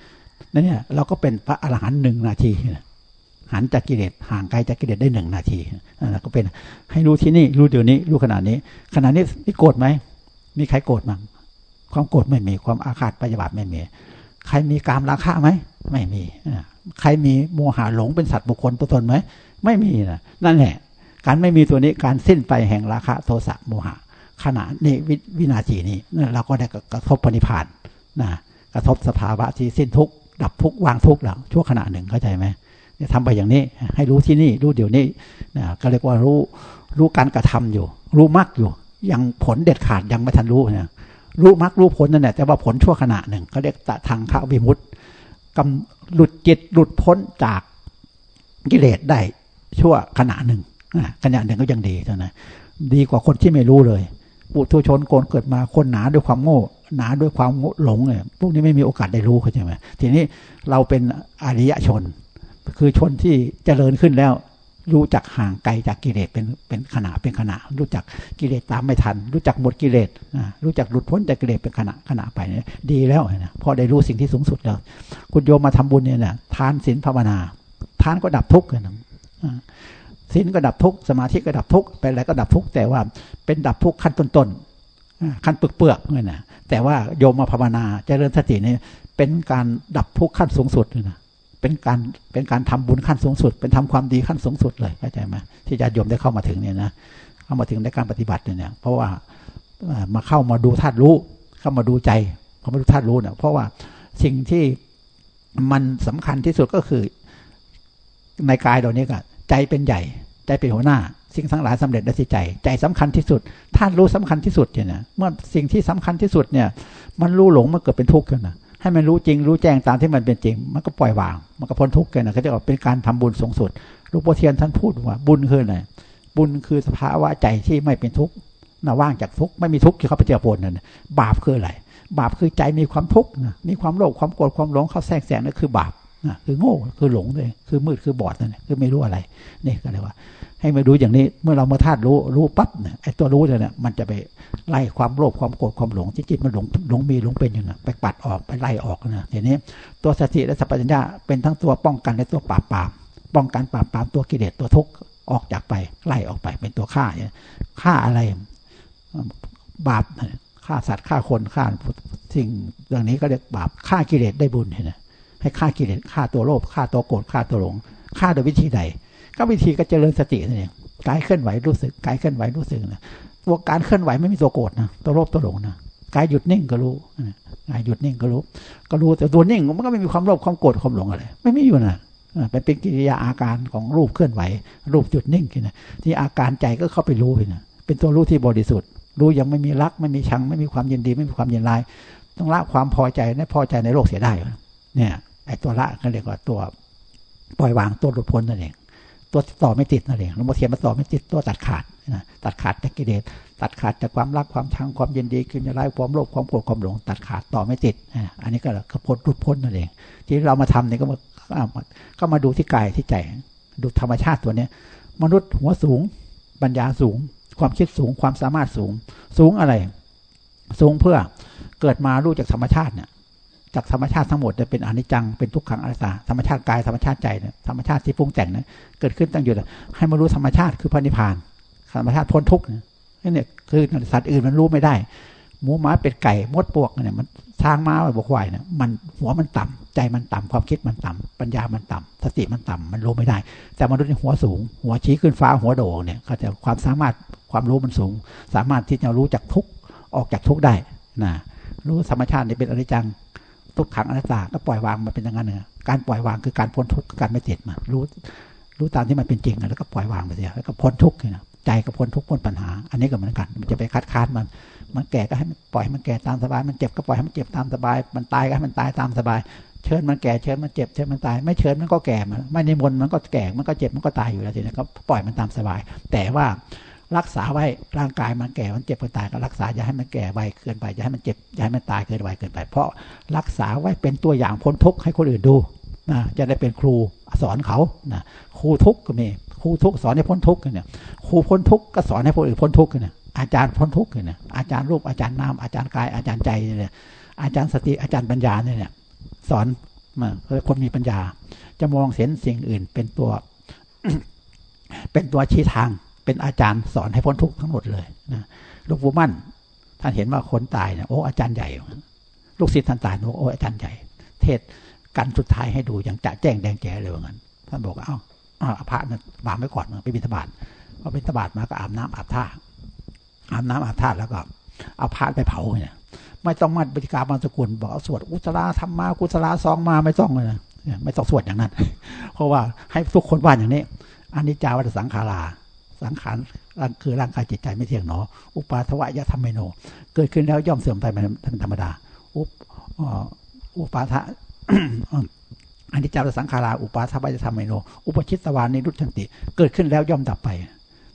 นั่นเนี่ยเราก็เป็นพระอรหันต์หนึ่งนาทีหันจากกิเลสห่างไกลจากกิเลสได้หนึ่งนาทีนั่นก็เป็นให้รู้ที่นี่รู้เดี๋ยวนี้รู้ขนาดนี้ขนาดนี้นี่โกรธไหมมีใครโกรธมั้งความโกรธไม่มีความอาฆาตปฏิบัติไม่มี ใครมีกามราคะไหมไม่มีใครมีโมหะหลงเป็นสัตว์บุคคลตัวตนไหม ไม่มีนะนั่นแหละ การไม่มีตัวนี้การสิ้นไปแห่งราคะโทสะโมหะ ขณะนี้วินาทีนี้เราก็ได้กระทบปณิพานนะกระทบสภาวะที่สิ้นทุกข์ดับทุกข์วางทุกข์แล้วชั่วขณะหนึ่งเข้าใจไหมทำไปอย่างนี้ให้รู้ที่นี่รู้เดี๋ยวนี้นะก็เรียกว่ารู้รู้การกระทำอยู่ รู้มรรคอยู่ ยังผลเด็ดขาดยังไม่ทันรู้เนี่ยรู้มรรครู้ผลนั่นแหละแต่ว่าผลชั่วขณะหนึ่งเขาเรียกตะทางข้าวิมุตต์กำหลุดจิตหลุดพ้นจากกิเลสได้ ชั่วขณะหนึ่งขณะหนึ่งก็ยังดีเท่านั้นดีกว่าคนที่ไม่รู้เลยปุถุชนโกนเกิดมาคนหนาด้วยความโง่ หนาด้วยความหลงเนี่ยพวกนี้ไม่มีโอกาสได้รู้เข้าใจไหมทีนี้เราเป็นอริยชน คือชนที่เจริญขึ้นแล้ว รู้จักห่างไกลจากกิเลสเป็นเป็นขณะเป็นขณะ รู้จักกิเลสตามไม่ทัน รู้จักหมดกิเลสรู้จักหลุดพ้นจากกิเลสเป็นขณะขณะไปเนี่ยดีแล้วนะพอได้รู้สิ่งที่สูงสุดแล้ว คุณโยมมาทำบุญเนี่ยนะทานศีลภาวนา ทานก็ดับทุกข์นะ ศีลก็ดับทุกสมาธิก็ดับทุกข์เป็นอะไรก็ดับทุกแต่ว่าเป็นดับทุกขั้นต้นๆขั้นเปลือกๆเนี่ยนะแต่ว่าโยมมาภาวนาเจริญสติเนี่ยเป็นการดับทุกขั้นสูงสุดเลยนะเป็นการเป็นการทำบุญขั้นสูงสุด เป็นทำความดีขั้นสูงสุดเลยเข้าใจไหมที่ญาติโยมได้เข้ามาถึงเนี่ยนะเข้ามาถึงในการปฏิบัติเนี่ยเพราะว่ามาเข้ามาดูธาตุรู้ เข้ามาดูใจเขามาดูธาตุรู้เนี่ยเพราะว่าสิ่งที่มันสำคัญที่สุดก็คือในกายเรานี้ก็ ใจเป็นใหญ่ ใจเป็นหัวหน้า สิ่งทั้งหลายสำเร็จได้ที่ใจ ใจสำคัญที่สุดท่านรู้สำคัญที่สุดเนี่ยเมื่อสิ่งที่สำคัญที่สุดเนี่ย มันรู้หลงมันเกิดเป็นทุกข์กันนะให้มันรู้จริงรู้แจ้งตามที่มันเป็นจริง มันก็ปล่อยวาง มันก็พ้นทุกข์กันนะเขาจะบอกเป็นการทำบุญสูงสุดหลวงพ่อเทียนท่านพูดว่าบุญคืออะไรบุญคือสภาวะใจที่ไม่เป็นทุกข์นะว่างจากทุกข์ไม่มีทุกข์ที่เขาไปเจอปนนั่นบาปคืออะไรบาปคือใจมีความทุกข์นะมีความโลภความโกรธความหลงเข้าแทรกแซงนั่นคือบาป นะคือโง่คือหลงเลยคือมืดคือบอดนั่นคือไม่รู้อะไร นี่ก็เลยว่า ให้มาดูอย่างนี้เมื่อเรามาธาตุรู้รู้ปั๊บเนี่ยไอ้ตัวรู้เนี่ยมันจะไปไล่ความโลภความโกรธความหลงที่จิตมันหลงหลงมีหลงเป็นอยู่นะไปปัดออกไปไล่ออกนะทีนี้ตัวสติและสัพพัญญาเป็นทั้งตัวป้องกันและตัวปราบปรามป้องกันปราบปรามตัวกิเลสตัวทุกข์ออกจากไปไล่ออกไปเป็นตัวฆ่าเนี่ยฆ่าอะไรบาปฆ่าสัตว์ฆ่าคนฆ่าสิ่งอย่างนี้ก็เรียกบาปฆ่ากิเลสได้บุญเห็นไหม ให้ฆ่ากิเลสฆ่าตัวโลภฆ่าตัวโกรธฆ่าตัวหลงฆ่าโดยวิธีใด ก็วิธีก็เจริญสตินี่เองกายเคลื่อนไหวรู้สึกกายเคลื่อนไหวรู้สึกนะตัวการเคลื่อนไหวไม่มีตัวโกรธนะตัวโลภตัวหลงนะกายหยุดนิ่งก็รู้กายหยุดนิ่งก็รู้ ก็รู้แต่ตัวนิ่งมันก็ไม่มีความโลภความโกรธความหลงอะไรไม่มีอยู่นะเป็นเป็นกิริยาอาการของรูปเคลื่อนไหว รูปหยุดนิ่งนะที่อาการใจก็เข้าไปรู้ไปนะเป็นตัวรู้ที่บริสุทธิ์ รู้ยังไม่มีรักไม่มีชัง ไม่มีความยินดีไม่มีความยินร้าย ต้องละความพอใจในพอใจในโลกเสียได้ เนี่ยไอ้ตัวละก็เรียกว่าตัวปล่อยวางตัวหลุดพ้นนั่นเอง ตัวต่อไม่ติดนั่นเองหลวงพ่อเทียนมาต่อไม่ติดตัวตัดขาดนะตัดขาดจากกิเลสตัดขาดจากความรักความชังความยินดีคือจะไล่ความโลภความโกรธความหลง ตัดขาดต่อไม่ติดอันนี้ก็คือพ้นหลุดพ้นนั่นเอง ที่เรามาทำเนี่ยก็มาก็มาดูที่กายที่ใจดูธรรมชาติตัวเนี้ยมนุษย์หัวสูงปัญญาสูง ความคิดสูงความสามารถสูง สูงอะไร สูงเพื่อเกิดมารู้จากธรรมชาติเนี่ย จากธรรมชาติทั้งหมดจะเป็นอนิจจังเป็นทุกขังอนัตตาธรรมชาติกายธรรมชาติใจเนี่ยธรรมชาติที่ปรุงแต่งเนี่ยเกิดขึ้นตั้งอยู่ให้มารู้ธรรมชาติคือพระนิพพานธรรมชาติพ้นทุกข์นี่เนี่ยคือสัตว์อื่นมันรู้ไม่ได้หมูหมาเป็ดไก่มดปวกเนี่ยมันช้างม้าบวกควายเนี่ยมันหัวมันต่ำใจมันต่ำความคิดมันต่ำปัญญามันต่ำสติมันต่ำมันรู้ไม่ได้ แต่มนุษย์หัวสูง หัวชี้ขึ้นฟ้าหัวโด่งเนี่ยเขาจะความสามารถความรู้มันสูง สามารถที่จะรู้จักทุกออกจากทุกได้นะรู้ธรรมชาตินี่เป็นอนิจจัง ทุกขังอนัตตาก็ปล่อยวางมันเป็นอย่างนั้นเนอการปล่อยวางคือการพ้นทุกข์การไม่ติดมารู้รู้ตามที่มันเป็นจริงแล้วก็ปล่อยวางไปเสียแล้วก็พ้นทุกข์นะใจก็พ้นทุกข์พ้นปัญหา อันนี้ก็เหมือนกัน มันจะไปคัดค้านมัน มันแก่ก็ให้มันปล่อยให้มันแก่ตามสบาย มันเจ็บก็ปล่อยให้มันเจ็บตามสบาย มันตายก็ให้มันตายตามสบาย เชิญมันแก่เชิญมันเจ็บเชิญมันตาย ไม่เชิญมันก็แก่มันไม่ในมนต์มันก็แก่ มันก็เจ็บมันก็ตายอยู่แล้วทีนี้ก็ปล่อยมันตามสบาย แต่ว่า รักษาไว้ร่างกายมันแก่มันเจ็บมันตายก็รักษาอย่าให้มันแก่ไวเกินไปอย่าให้มันเจ็บอย่าให้มันตายเกินไวเกินไป เพราะรักษาไว้เป็นตัวอย่างพ้นทุกข์ให้คนอื่นดูนะจะได้เป็นครูสอนเขานะครูทุกข์ก็มีครูทุกข์สอนให้พ้นทุกข์เนี่ยครูพ้นทุกข์ก็สอนให้คนอื่นพ้นทุกข์กันเนี่ยอาจารย์พ้นทุกข์กันเนี่ยอาจารย์รูปอาจารย์นามอาจารย์กายอาจารย์ใจเนี่ยอาจารย์สติอาจารย์ปัญญาเนี่ยสอนมาคนมีปัญญา จะมองเห็นสิ่งอื่นเป็นตัว เป็นตัวชี้ทาง เป็นอาจารย์สอนให้พ้นทุกข์ทั้งหมดเลยนะลูกปู่มั่น ท่านเห็นว่าคนตายเนี่ยโอ้อาจารย์ใหญ่ ลูกศิษย์ท่านตายโอ้อาจารย์ใหญ่ เทศกันสุดท้ายให้ดูอย่างจะแจ้งแดงแจ๋เลยว่างั้นท่านบอกเอ้าอาพระนั่นวางไว้ก่อนไปบิณฑบาตพอบิณฑบาตมาก็อาบน้ำอาบท่าอาบน้ำอาบท่าแล้วก็เอาพระไปเผาเนี่ยไม่ต้องมาบริการบางสกุลบอกสวดอุตราธรรมากุศลาซองมาไม่ต้องเลยนะไม่ต้องสวดอย่างนั้น เพราะว่าให้ทุกคนว่าอย่างนี้อันนี้จาวัตสังขารา สังขารคือร่างกายจิตใจไม่เที่ยงหนอ อุปาทวะยะธรรมโน เกิดขึ้นแล้วย่อมเสื่อมไปเป็นธรรมดา อุปอุปาทะอันนี้จารสังขาราอุปาทวะยะธรรมโน อุปชิตวานิรุชันติ เกิดขึ้นแล้วย่อมดับไป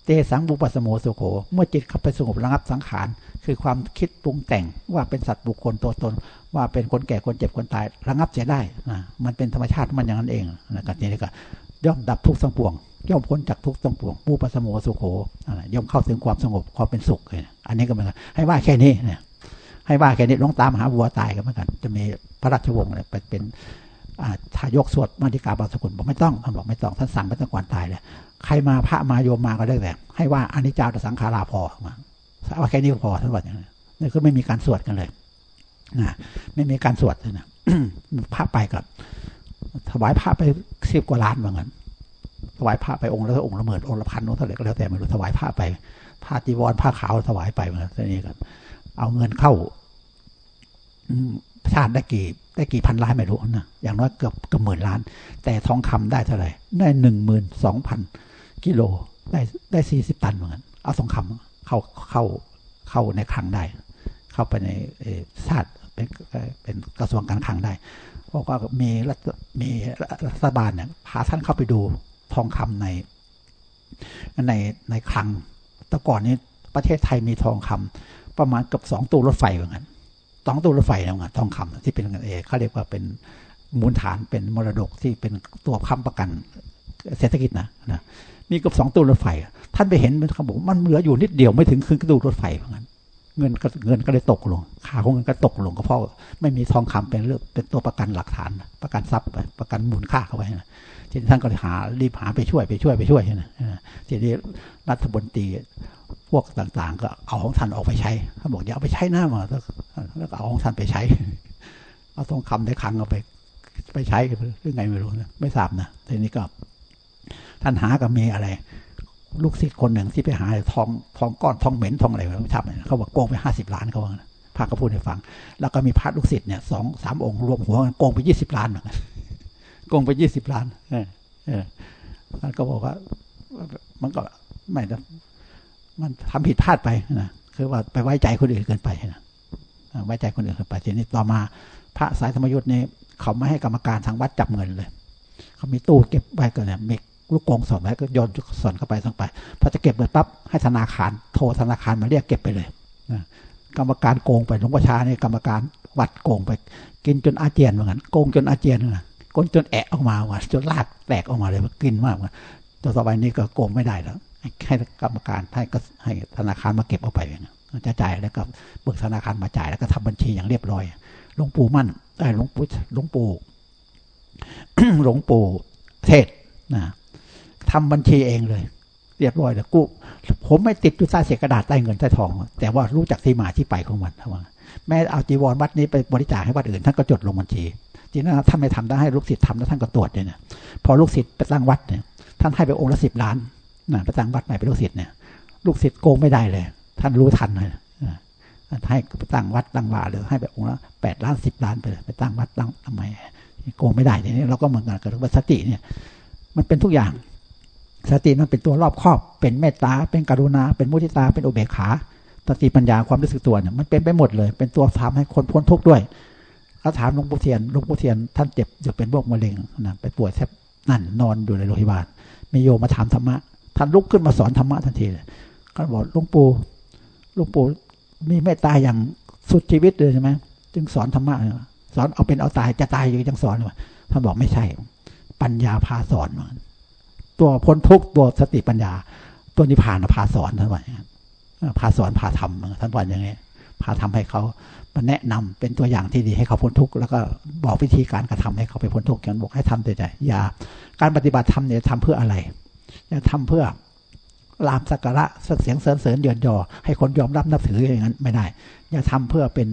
เตสังบุปสโมโสโข เมื่อจิตเข้าไปสงบระงับสังขาร คือความคิดปรุงแต่งว่าเป็นสัตว์บุคคลตัวตน ว่าเป็นคนแก่คนเจ็บคนตายระงับเสียได้นะมันเป็นธรรมชาติมันอย่างนั้นเองนะกันนี้ก็ย่อมดับทุกสังปวง ย่อมพ้นจากทุกข์ต้องปวงปูปัสโมสุโขย่อมเข้าถึงความสงบความเป็นสุขเลยอันนี้ก็เหมือนกันให้ว่าแค่นี้เนี่ยให้ว่าแค่นี้ลงตามหาวัวตายกันเหมือนกัน จะมีพระราชวงศ์เนี่ยเป็นทายกสวดมาติกาบาสกุลบอกไม่ต้องท่านบอกไม่ต้องท่านสั่งไม่ต้องก่อนตายเลยใครมาพระมาโยมมาก็ได้แต่ให้ว่าอนิจจาตสังขาราพอมาว่าแค่นี้พอท่านบอกอย่างนี้นี่ก็ไม่มีการสวดกันเลยนะไม่มีการสวดเลยนะพระไปกับถวายพระไปสิบกว่าล้านเหมือนกัน ถวายผ้าไปองค์ละองค์ละหมื่นองค์ละพันองค์เท่าไหร่ก็แล้วแต่ไม่รู้ถวายผ้าไปผ้าจีวรผ้าขาวถวายไปเหมือนกันนี่กันเอาเงินเข้าชาติได้กี่ได้กี่พันล้านไม่รู้นะอย่างน้อยเกือบเกือบหมื่นล้าน แต่ทองคำได้เท่าไหร่ได้หนึ่งหมื่นสองพันกิโลได้ได้สี่สิบตันเหมือนกันเอาทองคำเข้าเข้าเข้าในคลังได้ เข้าไปในชาติเป็นเป็นกระทรวงการคลังได้เพราะว่ามีรัฐมีรัฐบาลเนี่ยพาท่านเข้าไปดู ทองคำในในในคลัง แต่ก่อนนี้ประเทศไทยมีทองคำประมาณเกับสองตู้รถไฟเหมือนกันสองตู้รถไฟแล้วกันทองคำที่เป็นเงินเอเขาเรียกว่าเป็นมูลฐานเป็นมรดกที่เป็นตัวค้ำประกันเศรษฐกิจนะนะมีเกับสองตู้รถไฟ ท่านไปเห็นมันเขาบอกมันเหลืออยู่นิดเดียวไม่ถึงครึ่งตู้รถไฟเหมือนกัน เงินก็เงินก็เลยตกลงค่าของเงินก็ตกลงก็เพราะไม่มีทองคำเป็นเรื่องเป็นตัวประกันหลักฐาน ประกันทรัพย์ประกันมูลค่าเข้าไว้นะทีนี้ท่านก็เลยหารีบหาไปช่วยไปช่วยไปช่วยนะทีนี้รัฐบนตรีพวกต่างๆ ก็เอาของท่านออกไปใช้ท่านบอกอย่าเอาไปใช้หน้ามาแล้วก็เอาของท่านไปใช้ เอาทองคำในคลังเอาไป ไปใช้หรือไงไม่รู้นะไม่ทราบนะทีนี้ก็ท่านหากับเมอะไร ลูกศิษย์คนหนึ่งที่ไปหาทองทองก้อนทองเหม็นทองอะไรไม่ทราบเขาบอกโกงไปห้าสิบล้านเขาว่าพระก็พูดให้ฟัง แล้วก็มีพระลูกศิษย์เนี่ยสองสามองค์รวมหัวกันโกงไปยี่สิบล้านเหมือนกันโกงไปยี่สิบล้าน เออเออมันก็บอกว่า มันก็ไม่นะมันทำผิดพลาดไปนะคือว่าไปไว้ใจคนอื่นเกินไปนะไว้ใจคนอื่นเกินไปทีนี้ต่อมาพระสายธรรมยุทธ์นี่เขาไม่ให้กรรมการทางวัดจับเงินเลย เขามีตู้เก็บไว้กันเนี่ยมี ลูกกงสอนไว้ก็โยนสอนเข้าไปส่งไปพอจะเก็บเงินปั๊บให้ธนาคาร โทรธนาคารมาเรียกเก็บไปเลยนะกรรมการโกงไปหลวงพ่อชาเนี่ยกรรมการวัดโกงไป กินจนอาเจียนเหมือนกันโกงจนอาเจียนนะก้นจนแอะออกมาว่าจนลากแตกออกมาเลยกินมากว่าตัวต่อไปนี้ก็โกงไม่ได้แล้วให้กรรมการให้ก็ให้ธนาคารมาเก็บเอาไปจะจ่ายแล้วก็เบิกธนาคารมาจ่ายแล้วก็ทำบัญชีอย่างเรียบร้อยหลวงปู่มั่นได้หลวงปู่หลวงปู่หลวงปู่เทศนะ ทำบัญชีเองเลย เรียบร้อยแล้วกูผมไม่ติดอยู่ใต้เศษกระดาษใต้เงินใต้ทอง แต่ว่ารู้จักที่มาที่ไปของมันว่าแม้เอาจีวรวัดนี้ไปบริจาคให้วัดอื่นท่านก็จดลงบัญชีจริงนะท่านไม่ทำได้ให้ลูกศิษย์ทำแล้วท่านก็ตรวจเนี่ยพอลูกศิษย์ไปตั้งวัดเนี่ยท่านให้ไปองค์ละสิบล้านนะไปตั้งวัดใหม่เป็นลูกศิษย์เนี่ยลูกศิษย์โกงไม่ได้เลย ท่านรู้ทันเลยให้ไปตั้งวัดตั้งวาเลยให้ไปองค์ละแปดล้านสิบล้านไปเลยไปตั้งวัดตั้งทำไมโกงไม่ได้ทีนี้เราก็เหมือนกันกับว่าสติเนี่ย มันเป็นทุกอย่าง สติมันเป็นตัวรอบครอบ เป็นเมตตา เป็นกรุณา เป็นมุทิตา เป็นอุเบกขาสติปัญญาความรู้สึกตัวเนี่ยมันเป็นไปหมดเลย เป็นตัวทำให้คนพ้นทุกข์ด้วยเขาถามหลวงปู่เทียนหลวงปู่เทียนท่านเจ็บอยู่เป็นโรคมะเร็งนะไปป่วยแทบนั่นนอนอยู่ในโรงพยาบาลมีโยมมาถามธรรมะท่านลุกขึ้นมาสอนธรรมะทันทีเลยเขาบอกหลวงปู่หลวงปู่มีเมตตาอย่างสุดชีวิตเลยใช่ไหมจึงสอนธรรมะสอนเอาเป็นเอาตายจะตายอยู่ยังสอนเลยท่านบอกไม่ใช่ ปัญญาพาสอนมัน ตัวพ้นทุกตัวสติปัญญา ตัวนิพพานพาสอนท่านว่าพาสอนพาทำท่านว่าอย่างนี้พาทำให้เขามาแนะนำเป็นตัวอย่างที่ดีให้เขาพ้นทุกข์แล้วก็บอกวิธีการกระทำให้เขาไปพ้นทุกข์อย่างบอกให้ทำแต่ใจอย่าการปฏิบัติธรรมเนี่ยทำเพื่ออะไรอย่าทำเพื่อลามสักการะเสียงเสริญเสริญเยือนยอให้คนยอมรับนับถืออย่างนั้นไม่ได้ อย่าทำเพื่อเป็น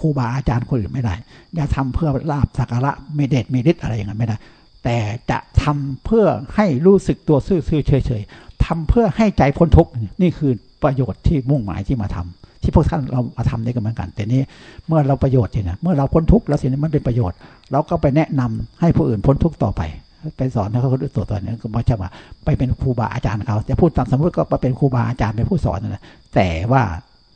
ครูบาอาจารย์คนอื่นไม่ได้ อย่าทำเพื่อลาบสักการะมีเดชมีฤทธิ์อะไรอย่างนั้นไม่ได้ แต่จะทำเพื่อให้รู้สึกตัวซื่อๆเฉยๆทำเพื่อให้ใจพ้นทุกข์นี่คือประโยชน์ที่มุ่งหมายที่มาทำที่พวกท่านเรามาทำได้กันเหมือนกัน แต่นี้เมื่อเราประโยชน์เนี่ยเมื่อเราพ้นทุกข์แล้วสิ่งนี้มันเป็นประโยชน์ เราก็ไปแนะนำให้ผู้อื่นพ้นทุกข์ต่อไปไปสอนให้เขาดูตัวตัวนี้ก็ม่ใช่ว่าไปเป็นครูบาอาจารย์เขาจะพูดตามสมมติก็ไปเป็นครูบาอาจารย์เป็นผู้สอนนะแต่ว่า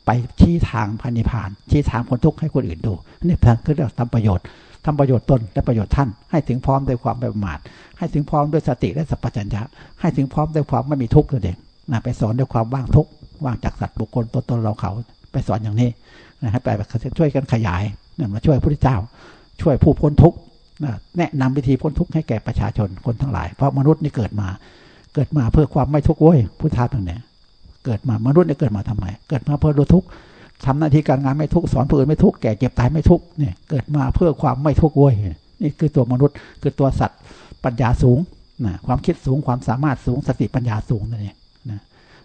ไปชี้ทางพันิพานชี้ทางพ้นทุกข์ให้คนอื่นดูนี่ทางคือเราทำประโยชน์ ทำประโยชน์ตนและประโยชน์ท่าน ให้ถึงพร้อมด้วยความไม่ประมาทให้ถึงพร้อมด้วยสติและสัพพัญญะให้ถึงพร้อมด้วยความไม่มีทุกข์ตัวเองนะไปสอนด้วยความว่างทุกข์ว่างจากสัตว์บุคคลตัวตนเราเขา ไปสอนอย่างนี้นะให้ไปช่วยกันขยายนะมาช่วยพระพุทธเจ้า ช่วยผู้พ้นทุกข์แนะนำวิธีพ้นทุกข์ให้แก่ประชาชนคนทั้งหลาย เพราะมนุษย์นี่เกิดมา เกิดมาเพื่อความไม่ทุกข์โว้ยพุทธาตรงเนี้ยเกิดมามนุษย์นี่เกิดมาทำไม เกิดมาเพื่อรู้ทุกข์ ทำหน้าที่การงานไม่ทุกข์สอนผู้อื่นไม่ทุกข์แก่เจ็บตายไม่ทุกข์เนี่ยเกิดมาเพื่อความไม่ทุกข์โว้ยนี่คือตัวมนุษย์คือตัวสัตว์ปัญญาสูงนะความคิดสูงความสามารถสูงสติปัญญาสูงนั่นเองนะ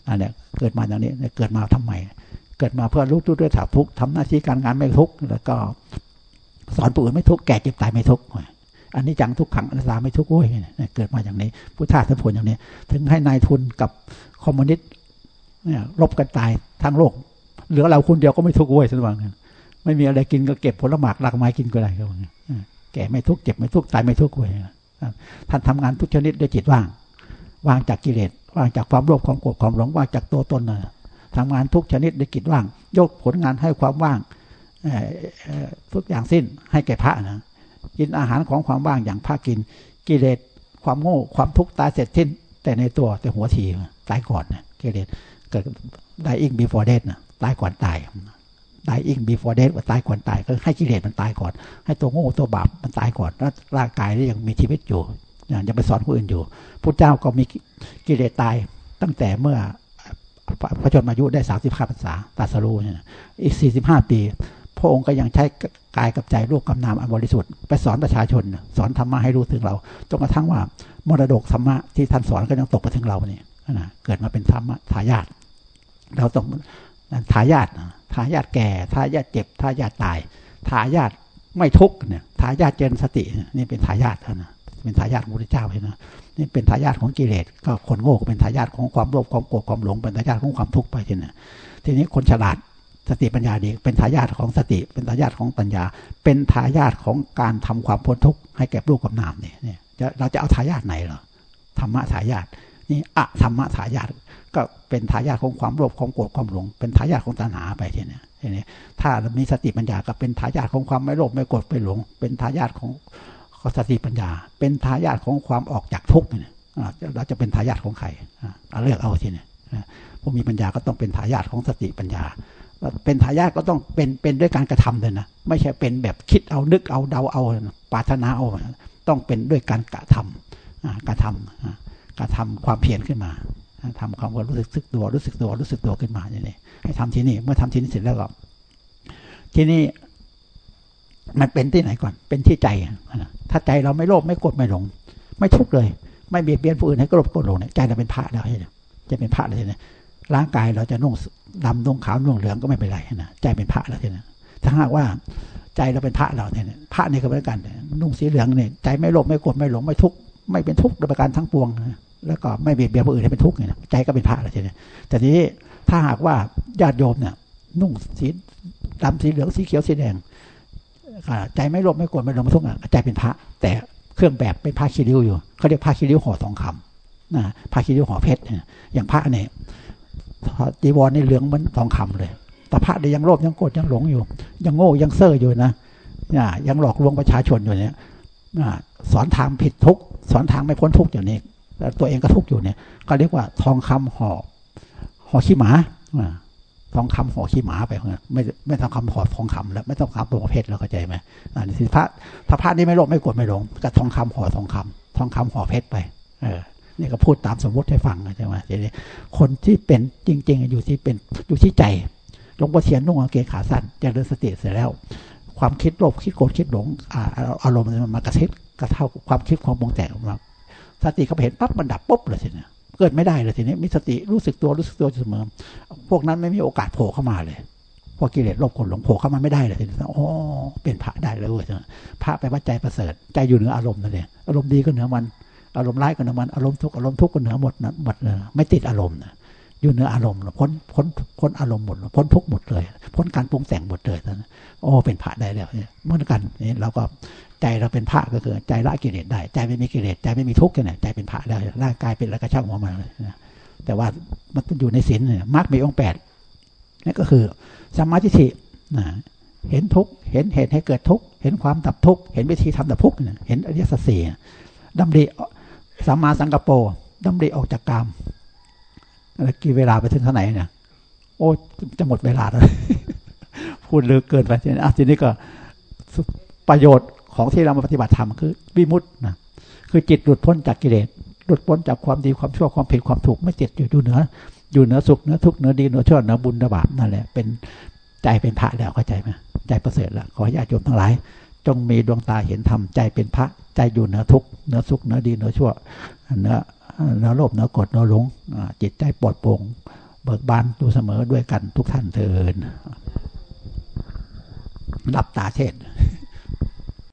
อันนี้เกิดมาอย่างนี้เกิดมาทำไมเกิดมาเพื่อรู้ทุกข์ด้วยถาทุกข์ทำหน้าที่การงานไม่ทุกข์แล้วก็ สอนผู้อื่นไม่ทุกข์แก่เจ็บตายไม่ทุกข์อันนี้จังทุกขังอนัตตาไม่ทุกข์โว้ยเกิดมาอย่างนี้ผู้ท่าทั้งผลอย่างนี้ ถึงให้นายทุนกับคอมมิวนิสต์เนี่ยรบกันตายทั้งโลก เหลือเราคนเดียวก็ไม่ทุกข์โว้ยสักวันไม่มีอะไรกินก็เก็บผลไม้รากไม้กินก็ได้ก็ว่าแก่ไม่ทุกข์เจ็บไม่ทุกข์ตายไม่ทุกข์โว้ยท่านทำงานทุกชนิดด้วยจิตว่าง ว่างจากกิเลสว่างจากความโลภความโกรธความหลงว่างจากตัวตนนะทำงานทุกชนิดด้วยจิตว่าง ยกผลงานให้ความว่างทุกอย่างสิ้นให้แก่พระนะกินอาหารของความว่างอย่างภาคกิน กิเลสความโง่ความทุกข์ตายเสร็จสิ้น แต่ในตัวแต่หัวทีตายก่อนนะกิเลสเกิด dying before death นะ ตายก่อนตาย dying before death ว่าตายก่อนตายก็ให้กิเลสมันตายก่อน ให้ตัวโง่ตัวบาปมันตายก่อนแล้วร่างกายนี่ยังมีชีวิตอยู่ยังไปสอนผู้อื่นอยู่พระเจ้าก็มีกิเลสตายตั้งแต่เมื่อพระชนมายุได้สามสิบห้าพรรษาตรัสรู้เนี่ยอีกสี่สิบห้าปี พระองค์ก็ยังใช้กายกับใจรูปกับนามอันบริสุทธิ์ไปสอนประชาชน สอนธรรมะให้รู้ถึงเราจนกระทั่งว่ามรดกธรรมะที่ท่านสอนก็ยังตกมาถึงเราเนี่ยนะเกิดมาเป็นธรรมะทายาทเราต้อง ทายาททายาทแก่ทายาทเจ็บทายาทตายทายาทไม่ทุกเนี่ยทายาทเจริญสตินี่เป็นทายาทนะเป็นทายาทพระพุทธเจ้าใช่ไหมนี่เป็นทายาทของกิเลสก็คนโง่ก็เป็นทายาทของความโลภความโกรธความหลงเป็นทายาทของความทุกข์ไปทีนี้ทีนี้คนฉลาดสติปัญญาดีเป็นทายาทของสติ เป็นทายาทของปัญญา เป็นทายาทของการทำความพ้นทุกข์ให้แก่รูปกับนามเนี่ยเนี่ยเราจะเอาทายาทไหนเหรอธรรมะทายาทนี่อะธรรมะทายาท เป็นทายาทของความโลภความโกรธความหลง เป็นทายาทของตัณหาไปทีนี้ทีนี้ถ้ามีสติปัญญาก็เป็นทายาทของความไม่โลภไม่โกรธไม่หลง เป็นทายาทของสติปัญญา เป็นทายาทของความออกจากทุกข์เนี่ยเราจะเป็นทายาทของใครเอาเลือกเอาทีนี้ผู้มีปัญญาก็ต้องเป็นทายาทของสติปัญญา เป็นทายาทก็ต้องเป็นเป็นด้วยการกระทำเลยนะไม่ใช่เป็นแบบคิดเอานึกเอาเดาเอาปรารถนาเอาต้องเป็นด้วยการกระทำกระทำกระทำความเพียรขึ้นมา ทำความรู้สึกสึกตัวรู้สึกตัวรู้สึกตัวขึ้นมาอย่างนี้ให้ทำที่นี่เมื่อทำที่นี่เสร็จแล้วก็ที่นี่มันเป็นที่ไหนก่อน เป็นที่ใจถ้าใจเราไม่โลภไม่โกรธไม่หลง ไม่ทุกข์เลย ไม่เบียดเบียนผู้อื่นให้โกรธโกรธหลงเนี่ยใจเราเป็นพระแล้วใช่ไหมจะเป็นพระเลยเนี่ยร่างกายเราจะนุ่งดำนุ่งขาวนุ่งเหลืองก็ไม่เป็นไรนะใจเป็นพระแล้วทีนี้ถ้าหากว่าใจเราเป็นพระเราเนี่ยพระนี่ก็เหมือนกันนุ่งสีเหลืองเนี่ยใจไม่โลภไม่โกรธไม่หลงไม่ทุกข์ไม่เป็นทุกข์โดยประการทั้งปวง แล้วก็ไม่เบียดเบียนผู้อื่นให้เป็นทุกข์เนี่ยใจก็เป็นพระแล้วทีนี้แต่ทีนี้ถ้าหากว่าญาติโยมเนี่ย นุ่งสีดำสีเหลืองสีเขียวสีแดงใจไม่โลภไม่โกรธไม่หลงไม่ทุกข์ใจเป็นพระ แต่เครื่องแบบเป็นผ้าคีริ้วอยู่เขาเรียกผ้าคีริ้วห่อทองคำนะผ้าคีริ้วห่อเพชรอย่างพระเนี่ยจีวรนี่เหลืองเหมือนทองคำเลย แต่พระเนี่ยยังโลภยังโกรธยังหลงอยู่ ยังโง่ยังเซ่ออยู่นะยังหลอกลวงประชาชนอยู่เนี่ยสอนทางผิดทุกสอนทางไม่พ้นทุกอย่างนี้ ตัวเองก็ทุกอยู่เนี่ย ก็เรียกว่าทองคำห่อห่อขี้หมาทองคำห่อขี้หมาไปไม่ไม่ทองคำห่อทองคำแล้วไม่ต้องคำตัวเพชรเราเข้าใจไหมอันนี้พระถ้าพระนี่ไม่โลภไม่โกรธไม่หลงก็ทองคำห่อทองคำทองคำห่อเพชรไป เออนี่ก็พูดตามสมมติให้ฟังใช่ไหมทีนี้คนที่เป็นจริง ๆ อยู่ที่เป็นอยู่ที่ใจหลวงพ่อเทียนนุ่งกางเกงขาสั้นจะเดินสติเสร็จแล้ว ความคิดโลภคิดโกรธคิดหลงอารมณ์มันมากระเทบกระเท่าความคิดความปรุงแต่งมา สติเขาเห็นปั๊บมันดับปุ๊บเลยทีนี้เกิดไม่ได้เลยทีนี้มีสติรู้สึกตัวรู้สึกตัวเสมอ พวกนั้นไม่มีโอกาสโผล่เข้ามาเลยพวกกิเลสโลภโกรธหลงโผล่เข้ามาไม่ได้เลยทีนี้อ๋อเป็นพระได้เลยเว้ยพระไปว่าใจประเสริฐใจอยู่เหนืออารมณ์นั่นเองอารมณ์ดีก็เหนือมันอารมณ์ร้ายก็เหนือมันอารมณ์ทุกข์อารมณ์ทุกข์ก็เหนือหมดนะหมดเลยไม่ติดอารมณ์นะ อยู่เหนืออารมณ์พ้นพ้นพ้นอารมณ์หมดพ้นทุกหมดเลย พ้นการปรุงแต่งหมดเลยนะโอ้เป็นพระได้แล้วเนี่ยเมื่อกันนี่เราก็ใจเราเป็นพระก็คือใจละกิเลสได้ ใจไม่มีกิเลสใจไม่มีทุกข์เนี่ยใจเป็นพระได้ร่างกายเป็นแล้วก็ช่างหัวมันเลยแต่ว่ามันอยู่ในศีลเนี่ยมรรคมีองค์แปดนั่นก็คือสมาธิินะเห็นทุกเห็นเหตุให้เกิดทุกเห็นความดับทุกเห็นวิธีทำดับทุกเห็นอริยสัจสี่ดำริสัมมาสังกปรดำริออกจากกาม อะไรกี่เวลาไปถึงเท่าไหนเนี่ย โอ้จะหมดเวลาแล้วพูดเลือเกินไปทีนี้ทีนี้ก็ประโยชน์ของที่เรามาปฏิบัติธรรมคือวิมุตต์นะคือจิตหลุดพ้นจากกิเลสหลุดพ้นจากความดีความชั่วความผิดความถูกไม่ติดอยู่ดูเหนือ อยู่เหนือสุขเหนือทุกข์เหนือดีเหนือชั่วเหนือบุญเหนือบาปนั่นแหละเป็นใจเป็นพระแล้วเข้าใจไหมใจประเสริฐแล้วขอญาติโยมทั้งหลาย จงมีดวงตาเห็นธรรมใจเป็นพระใจอยู่เหนือทุกข์เหนือสุขเหนือดีเหนือชั่วเหนือ เนือโลภเนือกดเนือหลงจิตใจปลอดโปร่งเบิกบานดูเสมอด้วยกันทุกท่านเถินรับตาเทศ